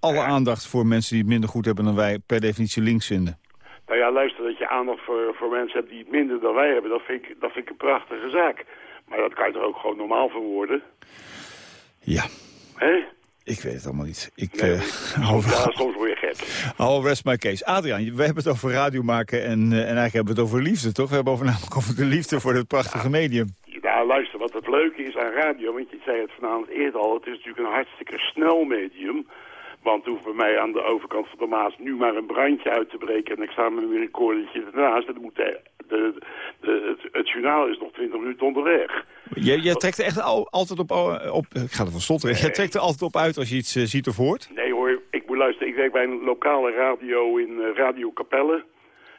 alle aandacht voor mensen die het minder goed hebben dan wij per definitie links vinden. Nou ja, luister, dat je aandacht voor, voor mensen hebt die het minder dan wij hebben, dat vind, ik, dat vind ik een prachtige zaak. Maar dat kan je er ook gewoon normaal verwoorden. Ja. Hè? Ik weet het allemaal niet. Ik Nee, eh, hou, ja, soms word je gek. hou rest my case. Adriaan, we hebben het over radio maken en, eh, en eigenlijk hebben we het over liefde, toch? We hebben over, namelijk over de liefde voor dit prachtige medium. Nou, luister, wat het leuke is aan radio, want je zei het vanavond eerder al, het is natuurlijk een hartstikke snel medium. Want hoeft bij mij aan de overkant van de Maas nu maar een brandje uit te breken en ik sta met een recordertje ernaast. En dan moet de, de, de- het, het journaal is nog 20 minuten onderweg. Jij, jij trekt er echt al- altijd op, op... Ik ga er van. Jij trekt er altijd op uit als je iets eh, ziet of hoort? Nee hoor, ik moet luisteren. Ik werk bij een lokale radio in eh, Radio Capelle.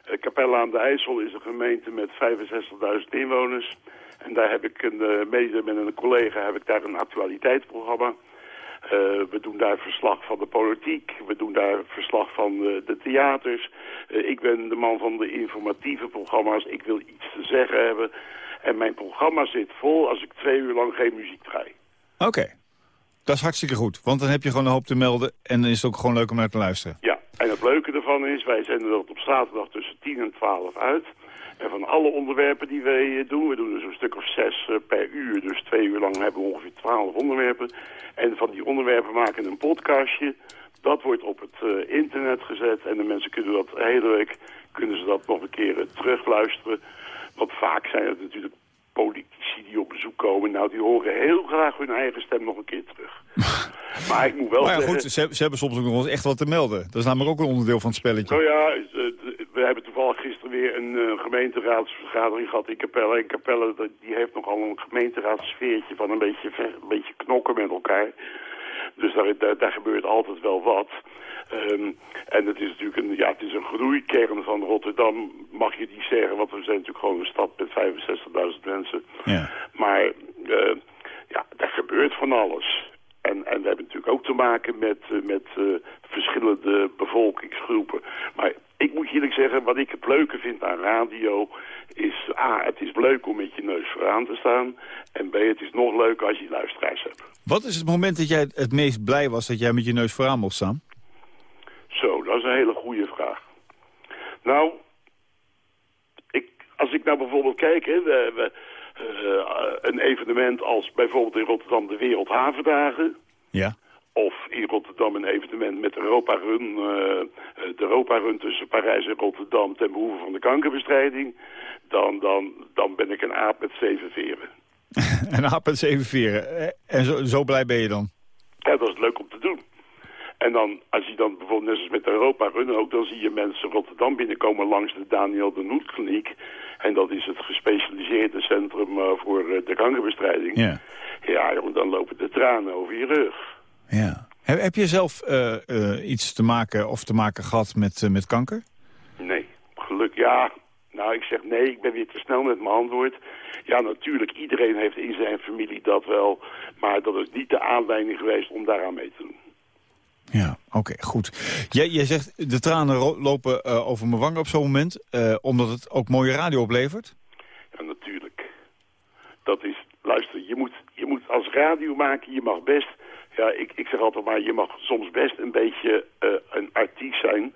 Eh, Capelle aan de IJssel is een gemeente met 65.000 inwoners. En daar heb ik een, eh, mede met een collega heb ik daar een actualiteitsprogramma. Eh, we doen daar verslag van de politiek. We doen daar verslag van eh, de theaters. Eh, ik ben de man van de informatieve programma's. Ik wil iets te zeggen hebben. En mijn programma zit vol als ik twee uur lang geen muziek draai. Oké. Dat is hartstikke goed, want dan heb je gewoon een hoop te melden... en dan is het ook gewoon leuk om naar te luisteren. Ja, en het leuke ervan is, wij zenden dat op zaterdag tussen 10 en 12 uit. En van alle onderwerpen die wij eh, doen, we doen er zo'n stuk of zes eh, per uur. Dus twee uur lang hebben we ongeveer 12 onderwerpen. En van die onderwerpen maken we een podcastje. Dat wordt op het eh, internet gezet en de mensen kunnen dat de hele week kunnen ze dat nog een keer terugluisteren. Want vaak zijn het natuurlijk politici die op bezoek komen. Nou, die horen heel graag hun eigen stem nog een keer terug. maar ik moet wel Maar ja, zeggen... goed, ze, ze hebben soms ook nog eens echt wat te melden. Dat is namelijk ook een onderdeel van het spelletje. Nou ja, eh, we hebben toevallig gisteren weer een eh, gemeenteraadsvergadering gehad in Capelle. En Capelle die heeft nogal een gemeenteraadssfeertje van een beetje, een beetje knokken met elkaar. Dus daar, daar, daar gebeurt altijd wel wat. Ehm, en het is natuurlijk een, ja, het is een groeikern van Rotterdam, mag je die zeggen. Want we zijn natuurlijk gewoon een stad met 65.000 mensen. Ja. Maar eh, ja, daar gebeurt van alles. En, en we hebben natuurlijk ook te maken met, eh, met verschillende bevolkingsgroepen. Maar ik moet je eerlijk zeggen, wat ik het leuke vind aan radio... is A, het is leuk om met je neus vooraan te staan. En B, het is nog leuker als je luisteraars hebt. Wat is het moment dat jij het meest blij was dat jij met je neus vooraan mocht staan? Zo, dat is een hele goede vraag. Nou, ik, als ik nou bijvoorbeeld kijk, hè, we, we, eh, een evenement als bijvoorbeeld in Rotterdam de Wereldhavendagen... Ja. Of in Rotterdam een evenement met Europa Run, eh, de Europa Run tussen Parijs en Rotterdam ten behoeve van de kankerbestrijding. Dan, dan, dan ben ik een aap met zeven veren. En aap en zeven veren. Eh, En zo, zo blij ben je dan? Ja, dat is leuk om te doen. En dan, als je dan bijvoorbeeld net zoals met Europa Run ook, dan zie je mensen Rotterdam binnenkomen langs de Daniel de Noet kliniek. En dat is het gespecialiseerde centrum eh, voor eh, de kankerbestrijding. Ja. Ja, jongen, dan lopen de tranen over je rug. Ja. Heb, heb je zelf eh, eh, iets te maken of te maken gehad met, eh, met kanker? Nee, geluk, ja. Nou, ik zeg nee, ik ben weer te snel met mijn antwoord. Ja, natuurlijk, iedereen heeft in zijn familie dat wel. Maar dat is niet de aanleiding geweest om daaraan mee te doen. Ja, oké, goed. Jij, jij zegt, de tranen lopen over mijn wangen op zo'n moment... omdat het ook mooie radio oplevert? Ja, natuurlijk. Dat is, luister, je moet, je moet als radio maken, je mag best... Ja, ik, ik zeg altijd maar, je mag soms best een beetje eh, een artiest zijn.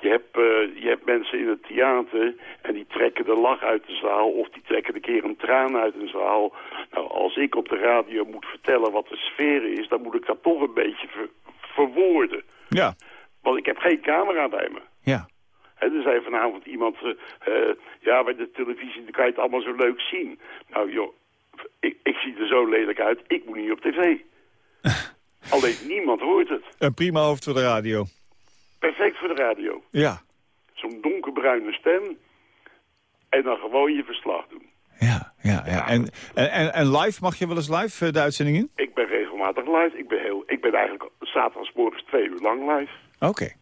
Je hebt, eh, je hebt mensen in het theater en die trekken de lach uit de zaal... of die trekken een keer een traan uit een zaal. Nou, als ik op de radio moet vertellen wat de sfeer is... dan moet ik dat toch een beetje ver- verwoorden. Ja. Want ik heb geen camera bij me. Ja. Hè, er zei vanavond iemand, eh, ja, bij de televisie dan kan je het allemaal zo leuk zien. Nou joh, ik, ik zie er zo lelijk uit, ik moet niet op tv. Alleen niemand hoort het. Een prima hoofd voor de radio. Perfect voor de radio. Ja. Zo'n donkerbruine stem en dan gewoon je verslag doen. Ja, ja. En, en, en, en live, mag je wel eens live eh, de uitzending in? Ik ben regelmatig live, ik ben, heel, ik ben eigenlijk zaterdagmorgens twee uur lang live. Oké.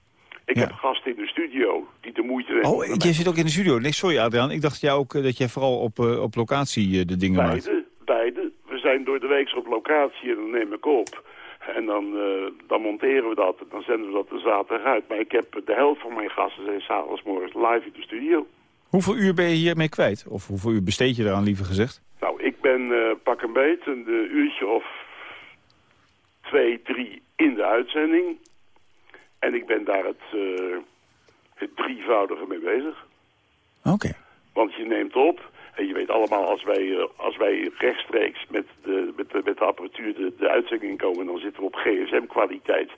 Ik heb gasten in de studio die de moeite nemen. Oh, jij zit ook in de studio. Nee, sorry Adriaan. Ik dacht jij ook eh, dat jij vooral op, eh, op locatie de dingen maakt. Beide, beide. We zijn door de week op locatie en dan neem ik op. En dan, eh, dan monteren we dat en dan zenden we dat de zaterdag uit. Maar ik heb de helft van mijn gasten zijn s'avonds morgens live in de studio. Hoeveel uur ben je hiermee kwijt? Of hoeveel uur besteed je eraan, liever gezegd? Nou, ik ben eh, pak een beet een eh, uurtje of twee, drie in de uitzending. En ik ben daar het, het drievoudige mee bezig. Oké. Want je neemt op, en je weet allemaal, als wij, eh, als wij rechtstreeks met de, met de, met de apparatuur de, de uitzending inkomen, dan zitten we op gsm-kwaliteit.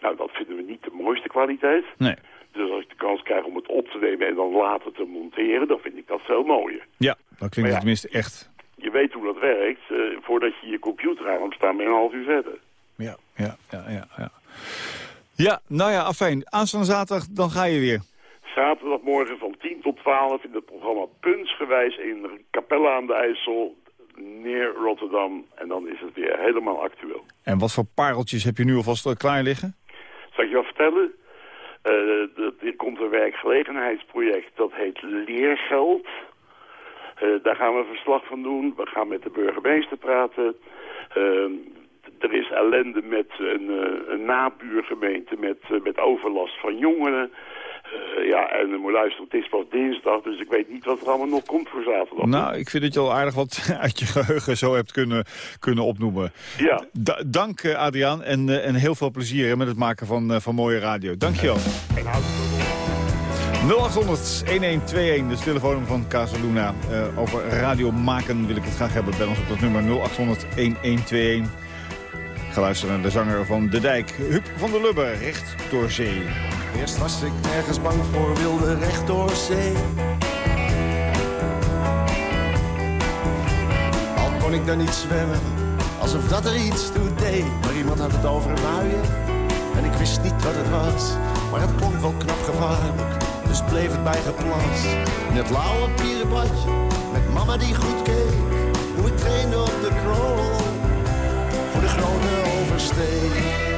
Nou, dat vinden we niet de mooiste kwaliteit. Nee. Dus als ik de kans krijg om het op te nemen en dan later te monteren, dan vind ik dat veel mooier. Ja, dat klinkt tenminste echt. Je weet hoe dat werkt. eh, voordat je je computer aan hebt staan, je een half uur verder. Ja, ja, ja, ja. Ja, ja nou ja, afijn. Aanstaande zaterdag, dan ga je weer. Zaterdagmorgen van 10 tot 12 in het programma Puntsgewijs in Capelle aan de IJssel, neer Rotterdam. En dan is het weer helemaal actueel. En wat voor pareltjes heb je nu alvast eh, klaar liggen? Zal ik je wat vertellen? Eh, er komt een werkgelegenheidsproject, dat heet Leergeld. Eh, daar gaan we verslag van doen. We gaan met de burgemeester praten. Eh, er is ellende met een, eh, een nabuurgemeente met, eh, met overlast van jongeren. Eh, ja, en uh, moet luisteren, het is pas dinsdag, dus ik weet niet wat er allemaal nog komt voor zaterdag. Nou, ik vind dat je al aardig wat uit je geheugen zo hebt kunnen, kunnen opnoemen. Ja. Da- dank eh, Adriaan en, eh, en heel veel plezier met het maken van, van mooie radio. Dank je wel. 0800-1121, de telefoon van Casaluna. Over radio maken wil ik het graag hebben. Bel ons op dat nummer 0800-1121. Ga luisteren naar de zanger van De Dijk, Huub van der Lubbe, recht door zee. Eerst was ik nergens bang voor, wilde recht door zee. Al kon ik daar niet zwemmen, alsof dat er iets toe deed. Maar iemand had het over muien en ik wist niet wat het was. Maar het klonk wel knap gevaarlijk, dus bleef het bij geplas. In het lauwe pierenbadje, met mama die goed keek. Hoe ik trainde op de crawl, voor de grote oversteek.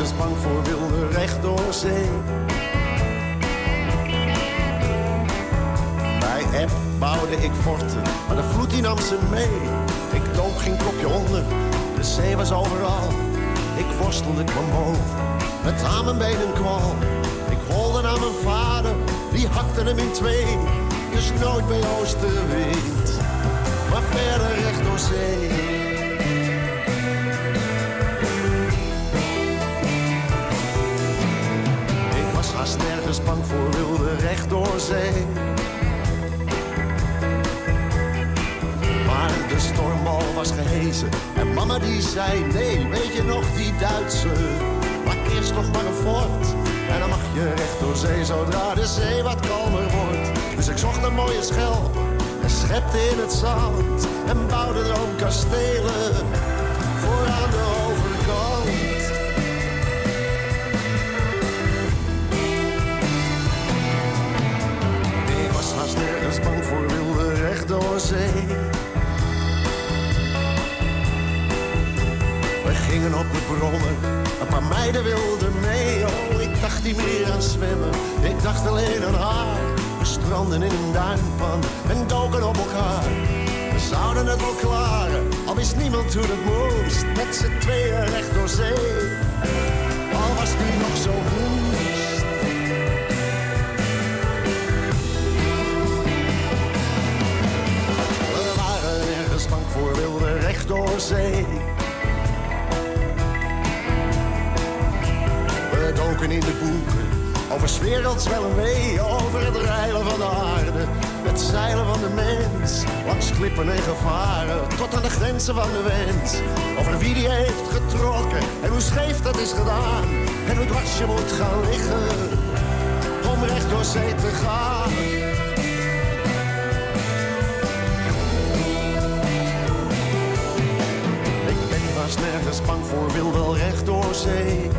Haast nergens bang voor, wilde recht door zee. Bij App bouwde ik forten, maar de vloed die nam ze mee. Ik dook geen kopje onder, de zee was overal. Ik worstelde, kwam boven, met aan mijn benen kwal. Ik holde naar mijn vader, die hakte hem in twee. Dus nooit bij oostenwind, maar verder recht door zee. Nergens bang voor, wilde recht door zee. Maar de stormbal was gehezen en mama die zei nee, weet je nog die Duitser? Maar eerst nog maar een fort en dan mag je recht door zee zodra de zee wat kalmer wordt. Dus ik zocht een mooie schelp en schepte in het zand en bouwde droomkastelen voor aan de overkant. We gingen op de brommen, een paar meiden wilden mee. Oh, ik dacht niet meer aan zwemmen, ik dacht alleen aan haar. We stranden in een duinpan en doken op elkaar. We zouden het wel klaren, al wist niemand hoe het moest. Met z'n tweeën recht door zee, door zee. We doken in de boeken, over werelds wel een wee. Over het reilen van de aarde, het zeilen van de mens. Langs klippen en gevaren, tot aan de grenzen van de wens. Over wie die heeft getrokken en hoe scheef dat is gedaan. En hoe dwars je moet gaan liggen, om recht door zee te gaan. Nergens bang voor, wil wel recht door zee.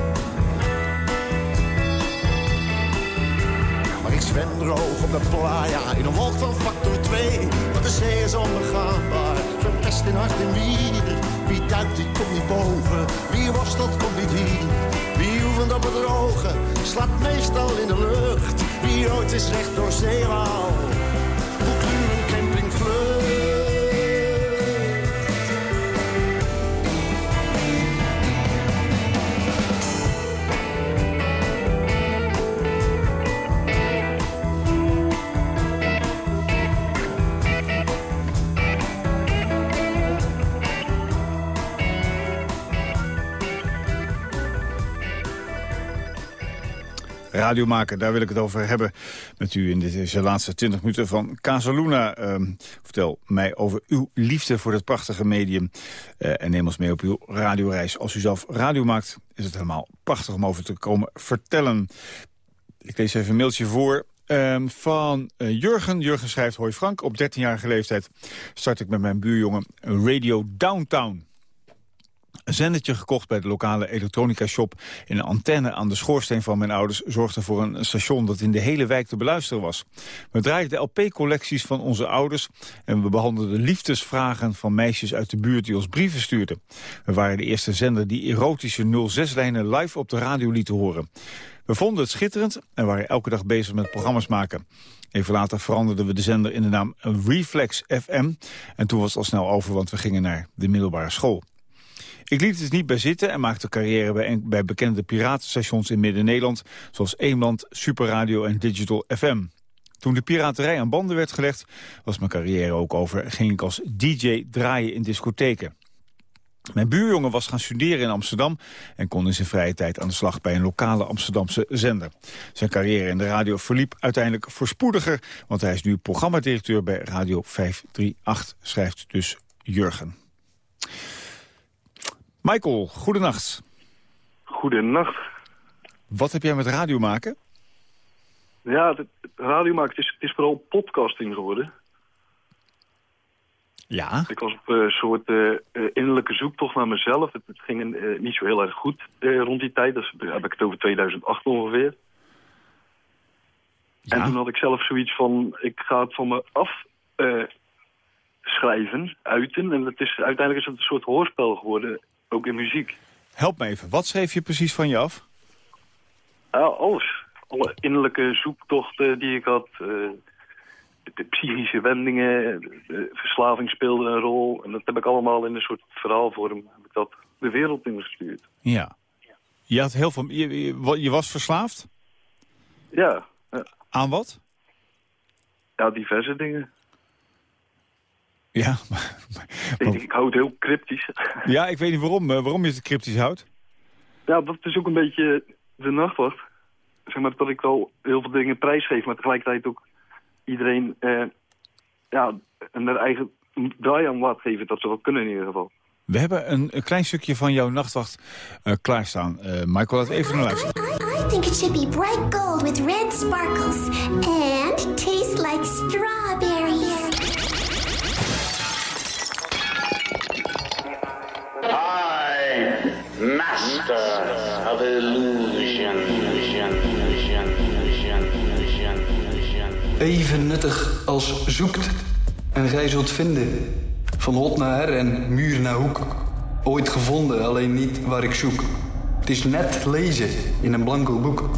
Maar ik zwem droog op de playa in een wolk van factor 2. Want de zee is onbegaanbaar, verpest in hart en nier. Wie duikt, die komt niet boven. Wie worstelt, komt niet hier. Wie oefent op het droge, slaat meestal in de lucht. Wie ooit is recht door zee Radio maken, daar wil ik het over hebben met u in deze laatste 20 minuten van Casaluna. Ehm, vertel mij over uw liefde voor het prachtige medium. Eh, en neem ons mee op uw radioreis. Als u zelf radio maakt, is het helemaal prachtig om over te komen vertellen. Ik lees even een mailtje voor. ehm, van eh, Jurgen. Jurgen schrijft, hoi Frank, op 13-jarige leeftijd start ik met mijn buurjongen Radio Downtown zendertje gekocht bij de lokale elektronica-shop. In een antenne aan de schoorsteen van mijn ouders zorgde voor een station dat in de hele wijk te beluisteren was. We draaiden de LP-collecties van onze ouders en we behandelden liefdesvragen van meisjes uit de buurt die ons brieven stuurden. We waren de eerste zender die erotische 06-lijnen live op de radio lieten horen. We vonden het schitterend en waren elke dag bezig met programma's maken. Even later veranderden we de zender in de naam Reflex FM. En toen was het al snel over, want we gingen naar de middelbare school. Ik liet het niet bij zitten en maakte carrière bij, bekende piratenstations in Midden-Nederland... zoals Eemland, Superradio en Digital FM. Toen de piraterij aan banden werd gelegd, was mijn carrière ook over... ging ik als DJ draaien in discotheken. Mijn buurjongen was gaan studeren in Amsterdam... en kon in zijn vrije tijd aan de slag bij een lokale Amsterdamse zender. Zijn carrière in de radio verliep uiteindelijk voorspoediger... want hij is nu programmadirecteur bij Radio 538, schrijft dus Jurgen. Michael, goedenacht. Goedenacht. Wat heb jij met radio maken? Ja, radio maken, het is, het is vooral podcasting geworden. Ja. Ik was op een soort eh, eh, innerlijke zoektocht naar mezelf. Het, het ging eh, niet zo heel erg goed eh, rond die tijd. Dus daar heb ik het over 2008 ongeveer. En toen had ik zelf zoiets van, ik ga het van me af eh, schrijven, uiten. En het is, uiteindelijk is het een soort hoorspel geworden, ook in muziek. Help me even, wat schreef je precies van je af? Ja, alles. Alle innerlijke zoektochten die ik had. eh, de psychische wendingen, de verslaving speelde een rol. En dat heb ik allemaal in een soort verhaalvorm heb ik dat de wereld ingestuurd. Ja. Je, had heel veel, je, je, je was verslaafd? Ja. ja. Aan wat? Ja, diverse dingen. Ja, Ik, ik hou het heel cryptisch. ja ik weet niet waarom, eh, waarom je het cryptisch houdt. Ja, dat is ook een beetje de nachtwacht. Zeg maar dat ik wel heel veel dingen prijsgeef, maar tegelijkertijd ook iedereen eh, ja, een eigen draai aan laat geven. Dat ze wel kunnen in ieder geval. We hebben een, een klein stukje van jouw nachtwacht uh, klaarstaan. Uh, Michael, laat even naar luisteren. I think it should be bright gold with red sparkles and master of illusion. Even nuttig als zoekt en gij zult vinden. Van hot naar her en muur naar hoek. Ooit gevonden, alleen niet waar ik zoek. Het is net lezen in een blanco boek.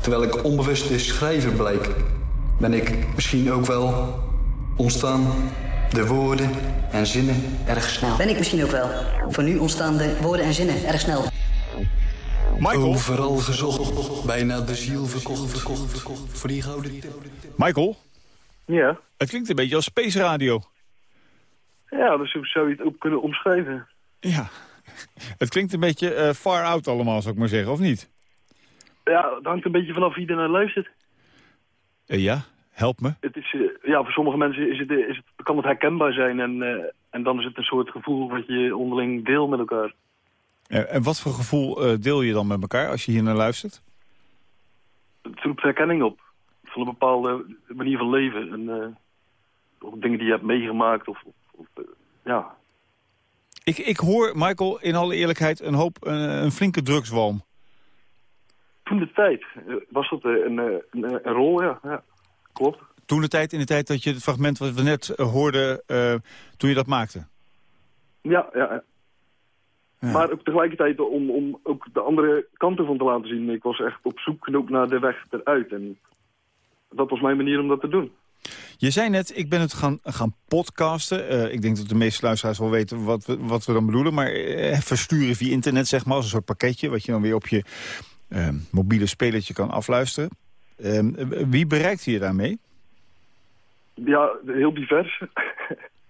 Terwijl ik onbewuste schrijver blijk, ben ik misschien ook wel ontstaan. De woorden en zinnen erg snel. Ben ik misschien ook wel. Voor nu ontstaan de woorden en zinnen erg snel. Michael? Overal gezocht, bijna de ziel verkocht, verkocht, verkocht. Voor die gouden tip. Michael? Ja? Het klinkt een beetje als Space Radio. Ja, dus zo zou je het ook kunnen omschrijven. Ja. Het klinkt een beetje eh, far out allemaal, zou ik maar zeggen, of niet? Ja, het hangt een beetje vanaf wie er naar luistert. Eh, ja, help me. Het is, eh, ja, voor sommige mensen is het, is het, kan het herkenbaar zijn. En, eh, en dan is het een soort gevoel wat je onderling deelt met elkaar. En wat voor gevoel eh, deel je dan met elkaar als je hier naar luistert? Het roept herkenning op. Van een bepaalde manier van leven. En, eh, of dingen die je hebt meegemaakt. Of, of, of, eh, ja. Ik, ik hoor, Michael, in alle eerlijkheid een hoop, een, een flinke drugswalm. Toen de tijd was dat een, een, een rol, ja. ja. Klopt. Toen de tijd, in de tijd dat je het fragment wat we net hoorden, toen je dat maakte. Ja, ja, ja. Maar ook tegelijkertijd om, om ook de andere kanten van te laten zien. Ik was echt op zoek ook naar de weg eruit. En dat was mijn manier om dat te doen. Je zei net, ik ben het gaan, gaan podcasten. Eh, ik denk dat de meeste luisteraars wel weten wat we, wat we dan bedoelen. Maar eh, versturen via internet, zeg maar, als een soort pakketje... wat je dan weer op je eh, mobiele spelertje kan afluisteren. Wie bereikt je daarmee? Ja, heel divers.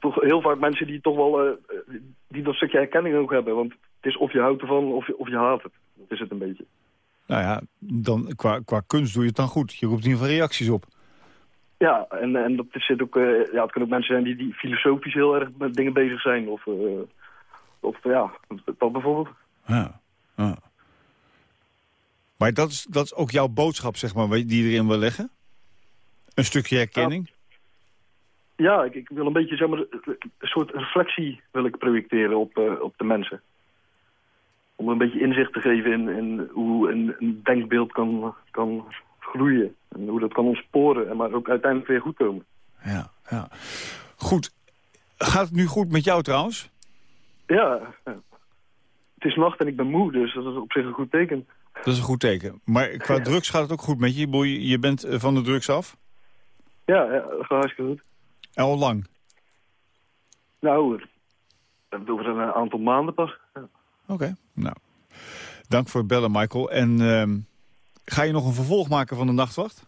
toch heel vaak mensen die toch wel eh, die dat stukje herkenning ook hebben. Want het is of je houdt ervan of je, of je haat het. Dat is het een beetje. Nou ja, dan, qua, qua kunst doe je het dan goed. Je roept in ieder geval reacties op. Ja, en, en dat zit ook, eh, ja, het kunnen ook mensen zijn die, die filosofisch heel erg met dingen bezig zijn. Of, eh, of ja, dat bijvoorbeeld. Ja, ja. Maar dat is, dat is ook jouw boodschap, zeg maar, die je erin wil leggen? Een stukje herkenning? Ja, ik, ik wil een beetje zeg maar, een soort reflectie wil ik projecteren op, eh, op de mensen. Om een beetje inzicht te geven in, in hoe een, een denkbeeld kan, kan groeien. En hoe dat kan ontsporen, en maar ook uiteindelijk weer goed komen. Ja, ja. Goed. Gaat het nu goed met jou trouwens? Ja, ja. het is nacht en ik ben moe, dus dat is op zich een goed teken. Dat is een goed teken. Maar qua drugs gaat het ook goed met je? Je bent van de drugs af? Ja, ja dat gaat hartstikke goed. En al lang? Nou, over een aantal maanden pas. Ja. Oké, nou. Dank voor het bellen, Michael. En ehm, ga je nog een vervolg maken van de nachtwacht?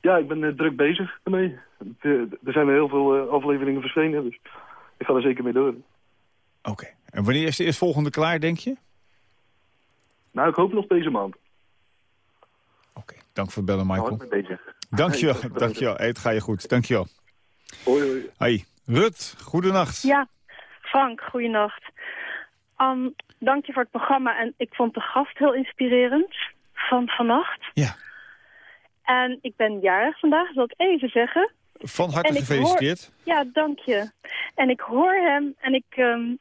Ja, ik ben eh, druk bezig ermee. Eh, er zijn er heel veel eh, afleveringen verschenen, dus ik ga er zeker mee door. Oké. En wanneer is de eerstvolgende klaar, denk je? Nou, ik hoop nog deze maand. Dank voor het bellen, Michael. Hard mee bezig. Dankjewel, dankjewel. Hey, het gaat je goed. Dankjewel. Hoi, hoi. Hoi. Rut, goedenacht. Ja, Frank, goeienacht. Um, dank je voor het programma. En ik vond de gast heel inspirerend van vannacht. Ja. En ik ben jarig vandaag, dat wil ik even zeggen. Van harte gefeliciteerd. Hoor, ja, dank je. En ik hoor hem en ik, ehm,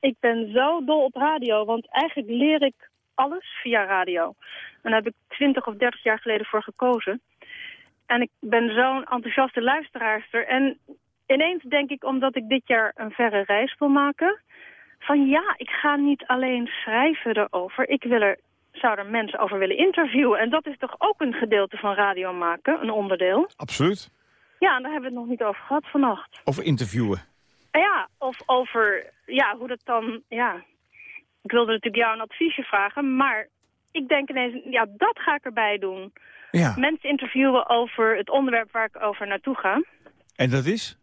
ik ben zo dol op radio. Want eigenlijk leer ik alles via radio. En daar heb ik twintig of dertig jaar geleden voor gekozen. En ik ben zo'n enthousiaste luisteraarster. En ineens denk ik, omdat ik dit jaar een verre reis wil maken... van ja, ik ga niet alleen schrijven erover. Ik wil er, zou er mensen over willen interviewen. En dat is toch ook een gedeelte van radio maken, een onderdeel? Absoluut. Ja, en daar hebben we het nog niet over gehad vannacht. Of interviewen. Ja, of over ja, hoe dat dan... Ja, ik wilde natuurlijk jou een adviesje vragen, maar ik denk ineens... Ja, dat ga ik erbij doen. Ja. Mensen interviewen over het onderwerp waar ik over naartoe ga. En dat is?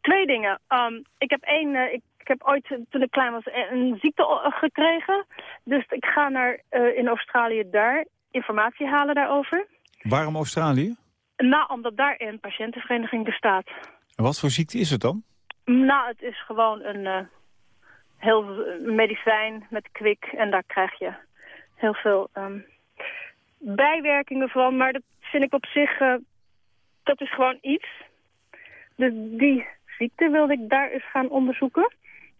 Twee dingen. Um, ik heb één... eh, ik, ik heb ooit, eh, toen ik klein was, eh, een ziekte gekregen. Dus ik ga naar, in Australië daar informatie halen daarover. Waarom Australië? Nou, omdat daar een patiëntenvereniging bestaat. En wat voor ziekte is het dan? Nou, het is gewoon een heel medicijn met kwik. En daar krijg je heel veel ehm, bijwerkingen van. Maar dat vind ik op zich, eh, dat is gewoon iets. Dus die ziekte wilde ik daar eens gaan onderzoeken.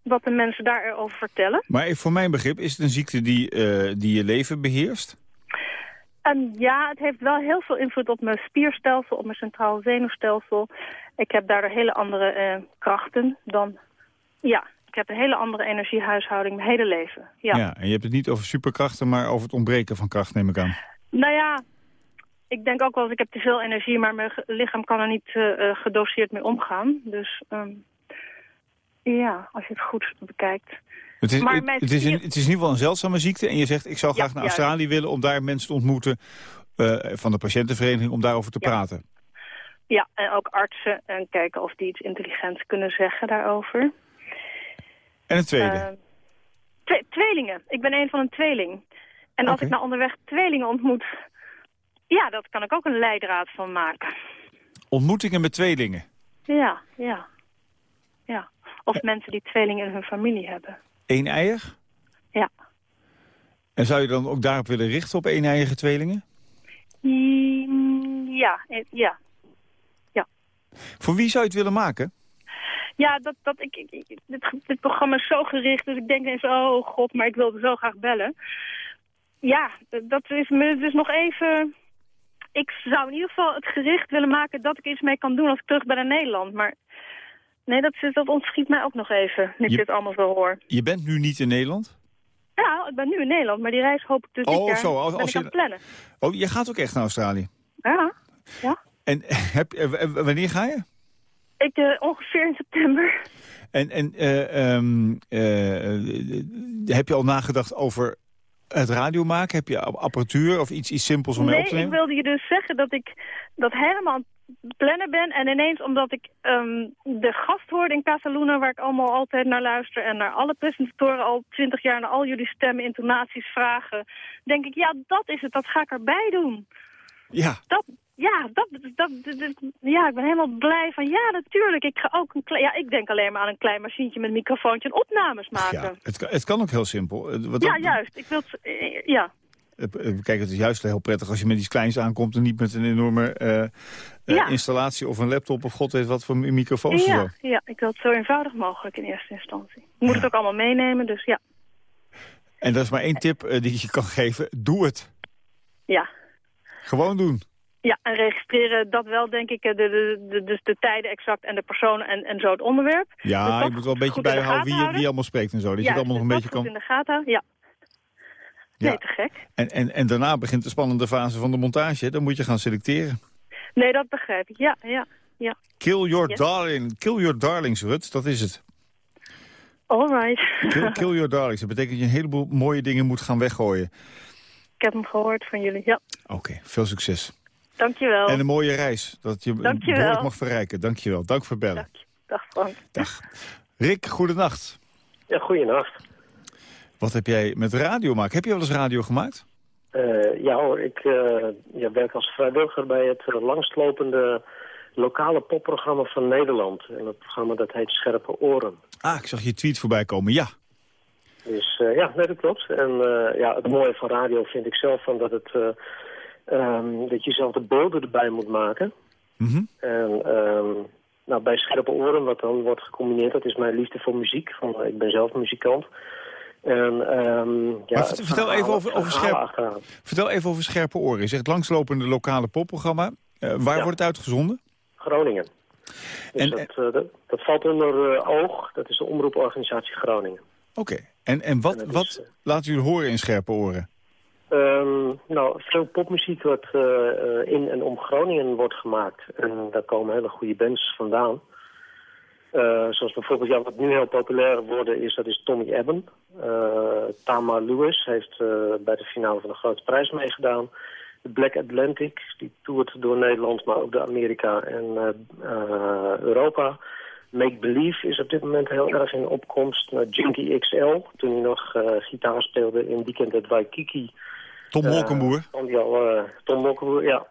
wat de mensen daarover vertellen. Maar voor mijn begrip is het een ziekte die, eh, die je leven beheerst? En ja, het heeft wel heel veel invloed op mijn spierstelsel, op mijn centraal zenuwstelsel. Ik heb daardoor hele andere eh, krachten dan... Ja, ik heb een hele andere energiehuishouding mijn hele leven. Ja. en je hebt het niet over superkrachten, maar over het ontbreken van kracht, neem ik aan. Nou ja, ik denk ook wel eens, ik heb te veel energie, maar mijn lichaam kan er niet eh, eh, gedoseerd mee omgaan. Dus ehm, ja, als je het goed bekijkt. Het is, Maar het, is, een, het is in ieder geval een zeldzame ziekte. En je zegt, ik zou Ja, graag naar. Australië willen om daar mensen te ontmoeten eh, van de patiëntenvereniging om daarover te praten. Ja, en ook artsen en kijken of die iets intelligents kunnen zeggen daarover. En een tweede. Twe- tweelingen. Ik ben een van een tweeling. En als ik nou onderweg tweelingen ontmoet... Ja, dat kan ik ook een leidraad van maken. Ontmoetingen met tweelingen. Ja, ja. Ja. Of mensen die tweelingen in hun familie hebben. Eén eier? Ja. En zou je dan ook daarop willen richten op één-eiige tweelingen? Mm, Ja, eh, ja. Voor wie zou je het willen maken? Ja, dat, dat, ik, ik, ik- dit, dit programma is zo gericht, dus ik denk eens, oh god, maar ik wilde zo graag bellen. Ja, dat is me dus nog even... Ik zou in ieder geval het gericht willen maken dat ik iets mee kan doen als ik terug ben naar Nederland. Maar nee, dat, dat ontschiet mij ook nog even, nu ik Je- dit allemaal zo hoor. Je bent nu niet in Nederland? Ja, ik ben nu in Nederland, maar die reis hoop ik dus dit Oh, zo, als- je- plannen. Oh, je gaat ook echt naar Australië? Ja, ja. En heb, eh, wanneer ga je? Ik eh, ongeveer in september. En, en eh, ehm, eh, heb je al nagedacht over het radio maken? Heb je apparatuur of iets, iets simpels om mee Nee, op te ik nemen? wilde je dus zeggen dat ik dat helemaal aan het plannen ben. En ineens omdat ik ehm, de gast hoorde in Casaluna, waar ik allemaal altijd naar luister... en naar alle presentatoren al twintig jaar, naar al jullie stemmen, intonaties, vragen... denk ik, ja, dat is het, dat ga ik erbij doen. Ja. Dat, ja, dat, dat, ja, ik ben helemaal blij van, ja, natuurlijk. Ik ga ook een klein, ja, ik denk alleen maar aan een klein machientje met een microfoontje en opnames maken. Ja, het, kan- het kan ook heel simpel. Eh, Wat Ja, juist. Ik wil het, eh, ja. eh, Kijk, het is juist heel prettig als je met iets kleins aankomt... en niet met een enorme Ja. installatie of een laptop... of god weet wat voor microfoons Ja, zo. ja, ik wil het zo eenvoudig mogelijk in eerste instantie. Ik moet het ook allemaal meenemen, dus ja. En dat is maar één tip die je kan geven. Doe het. Ja, Gewoon doen. Ja en registreren dat wel, denk ik, eh, de, de, de, dus de tijden exact en de personen en, en zo het onderwerp. Dus Ja, je moet wel een beetje bijhouden wie, je- wie je allemaal spreekt en zo. Dat je Ja, het allemaal nog een dus beetje kan... in de gaten ja. Ja. Nee, te gek. En, en, en daarna begint de spannende fase van de montage. Dan moet je gaan selecteren. Nee, dat begrijp ik. Ja, ja, ja. Kill your Yes. darling. Kill your darlings, Rut. Dat is het. All right. Kill, kill your darlings. Dat betekent dat je een heleboel mooie dingen moet gaan weggooien. ik heb hem gehoord van jullie, ja. Oké, veel succes. Dankjewel. En een mooie reis. Dat je Dankjewel. behoorlijk mag verrijken. Dankjewel. Dank voor bellen. Dag Frank. Rick, goedenacht. Ja, goeienacht. Wat heb jij met radio maken? Heb je wel eens radio gemaakt? Eh, ja hoor, ik eh, ja, werk als vrijwilliger bij het eh, langstlopende lokale popprogramma van Nederland. En dat programma dat heet Scherpe Oren. Ah, ik zag je tweet voorbij komen. Ja. Dus eh, ja, nee, dat klopt. En eh, ja, het mooie van radio vind ik zelf van dat, het, eh, ehm, dat je zelf de beelden erbij moet maken. Mhm. En ehm, nou, bij Scherpe Oren, wat dan wordt gecombineerd, dat is mijn liefde voor muziek. Van, eh, ik ben zelf muzikant. En, ehm, ja, vertel even over, over, scherp, vertel even over Scherpe Oren. Je zegt langslopende lokale popprogramma. Eh, waar wordt het uitgezonden? Groningen. Dus En- dat, eh, dat, dat valt onder OOG, dat is de omroeporganisatie Groningen. Oké. En, en wat, En wat is, laten jullie horen in Scherpe Oren? Ehm, nou, veel popmuziek wat eh, eh, in en om Groningen wordt gemaakt. En daar komen hele goede bands vandaan. Eh, zoals bijvoorbeeld, ja, wat nu heel populair geworden is, dat is Tommy Ebben. Eh Tama Lewis heeft bij de finale van de Grote Prijs meegedaan. De Black Atlantic, die toert door Nederland, maar ook door Amerika en Europa. Make Believe is op dit moment heel erg in opkomst. Uh, Junkie XL, toen hij nog gitaar speelde in Weekend at Waikiki. Tom Eh, Holkenboer. kwam die al, eh, Tom Holkenboer, ja.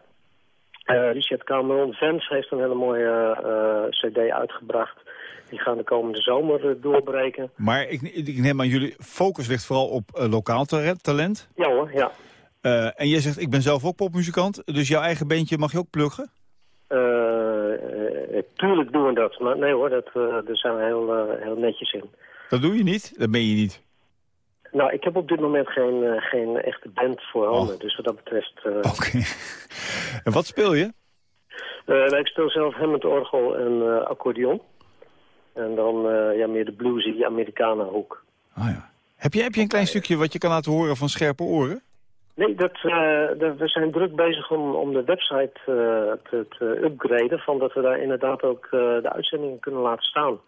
Eh, Richard Cameron Vance heeft een hele mooie eh, cd uitgebracht. Die gaan de komende zomer eh, doorbreken. Maar ik, ik neem aan, jullie focus ligt vooral op eh, lokaal talent-. Ja hoor, ja. Eh, en jij zegt, ik ben zelf ook popmuzikant. Dus jouw eigen bandje mag je ook pluggen? Eh, eh, tuurlijk doen we dat. Maar nee hoor, dat, eh, daar zijn we heel, eh, heel netjes in. Dat doe je niet? Dat ben je niet. Nou, ik heb op dit moment geen, eh, geen echte band voor Oh. handen. Dus wat dat betreft... eh, Oké. En wat speel je? eh, nou, ik speel zelf Hammond orgel en eh, accordeon. En dan ja, meer de bluesy Americana hoek. Heb je, heb je een klein stukje wat je kan laten horen van Scherpe Oren? Nee, dat, dat- we zijn druk bezig om, om de website te, te upgraden. Van dat we daar inderdaad ook de uitzendingen kunnen laten staan.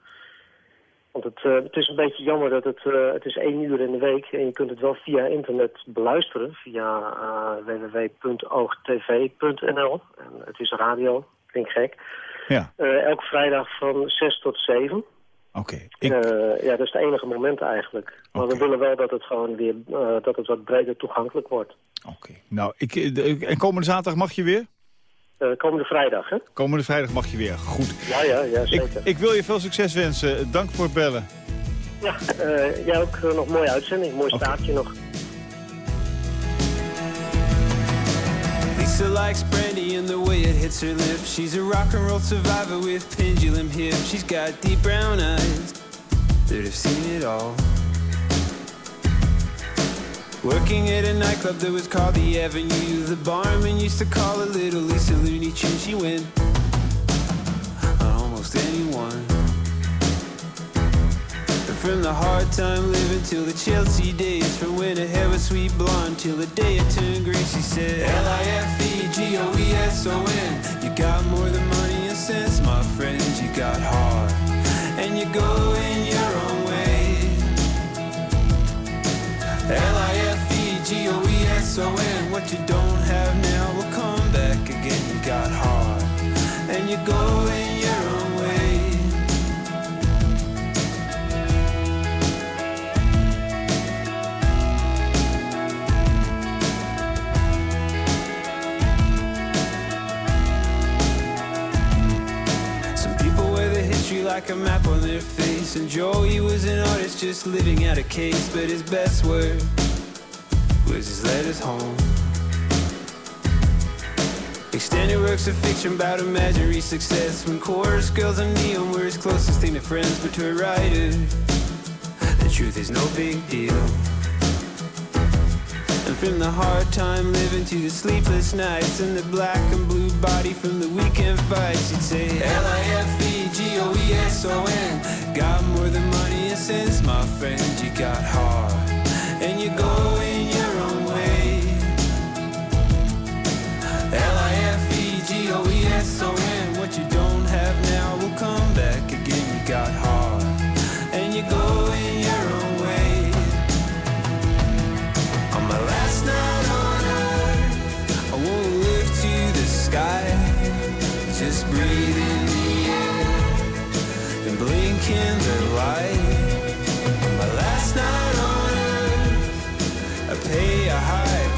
Want het, eh, het is een beetje jammer dat het, eh, het is één uur in de week. En je kunt het wel via internet beluisteren. Via eh, www.oogtv.nl. En het is radio, klinkt gek. Ja. Elke vrijdag van 6 tot 7. Oké. Eh, ja, dat is het enige moment eigenlijk. Maar we willen wel dat het gewoon weer dat het wat breder toegankelijk wordt. Nou, ik, de- en komende zaterdag mag je weer? Eh, komende vrijdag, hè? Komende vrijdag mag je weer. Goed. Ja, ja, ja, Ik, zeker. ik wil je veel succes wensen. Dank voor het bellen. Ja, eh, jij ook eh, nog een mooie uitzending. Mooi staartje nog. Lisa likes brandy and the way it hits her lips. She's a rock and roll survivor with pendulum hips. She's got deep brown eyes that have seen it all. Working at a nightclub that was called the Avenue. The barman used to call her Little Lisa Looney Tune. She went on almost anyone. But from the hard time living till the Chelsea days, from when her hair was sweet blonde till the day it turned gray, she said L-I-F-E-G-O-E-S-O-N. You got more than money and sense, my friend. You got heart, and you go in your own way. L-I-F-E-G-O-E-S-O-N. What you don't have now will come back again. You got heart, and you go in your own way. Some people wear the history like a map on their face. And Joey was an artist just living out a case. But his best word was his letters home. Extended works of fiction about imaginary success. When chorus girls and neon were his closest thing to friends. But to a writer, the truth is no big deal. And from the hard time living to the sleepless nights and the black and blue body from the weekend fights, you'd say L-I-F-E-G-O-E-S-O-N. Got more than money and sense, my friend. You got heart, and you go L-I-F-E-G-O-E-S-O-N. What you don't have now will come back again. You got heart, and you go in your own way. On my last night on earth, I won't look to the sky. Just breathe in the air and blink in the light. On my last night on earth, I pay a high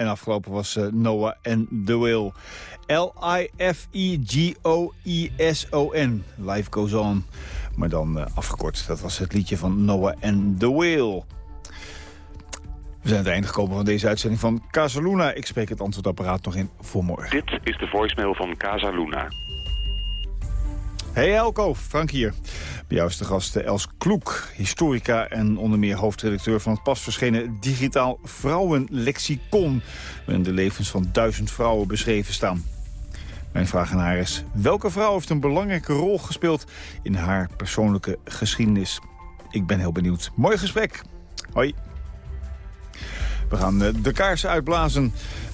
En afgelopen was eh, Noah en The Will. L-I-F-E-G-O-E-S-O-N. Life Goes On. Maar dan eh, afgekort. Dat was het liedje van Noah en The Will. We zijn aan het einde gekomen van deze uitzending van Casaluna. Ik spreek het antwoordapparaat nog in voor morgen. Dit is de voicemail van Casa Luna. Hey Elko, Frank hier. Bij jou is de gast eh, Els Kloek, historica en onder meer hoofdredacteur van het pas verschenen Digitaal Vrouwenlexicon. Waarin de levens van duizend vrouwen beschreven staan. Mijn vraag aan haar is, welke vrouw heeft een belangrijke rol gespeeld in haar persoonlijke geschiedenis? Ik ben heel benieuwd. Mooi gesprek. Hoi. We gaan eh, de kaarsen uitblazen.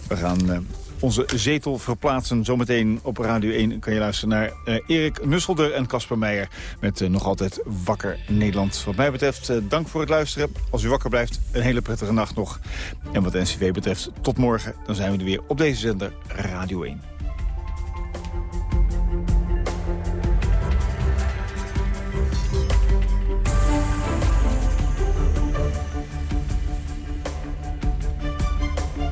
We gaan eh, onze zetel verplaatsen. Zometeen op Radio 1 kan je luisteren naar uh, Erik Nusselder en Casper Meijer... met uh, nog altijd Wakker Nederland. Wat mij betreft, uh, dank voor het luisteren. Als u wakker blijft, een hele prettige nacht nog. En wat NCV betreft, tot morgen. Dan zijn we er weer op deze zender Radio 1.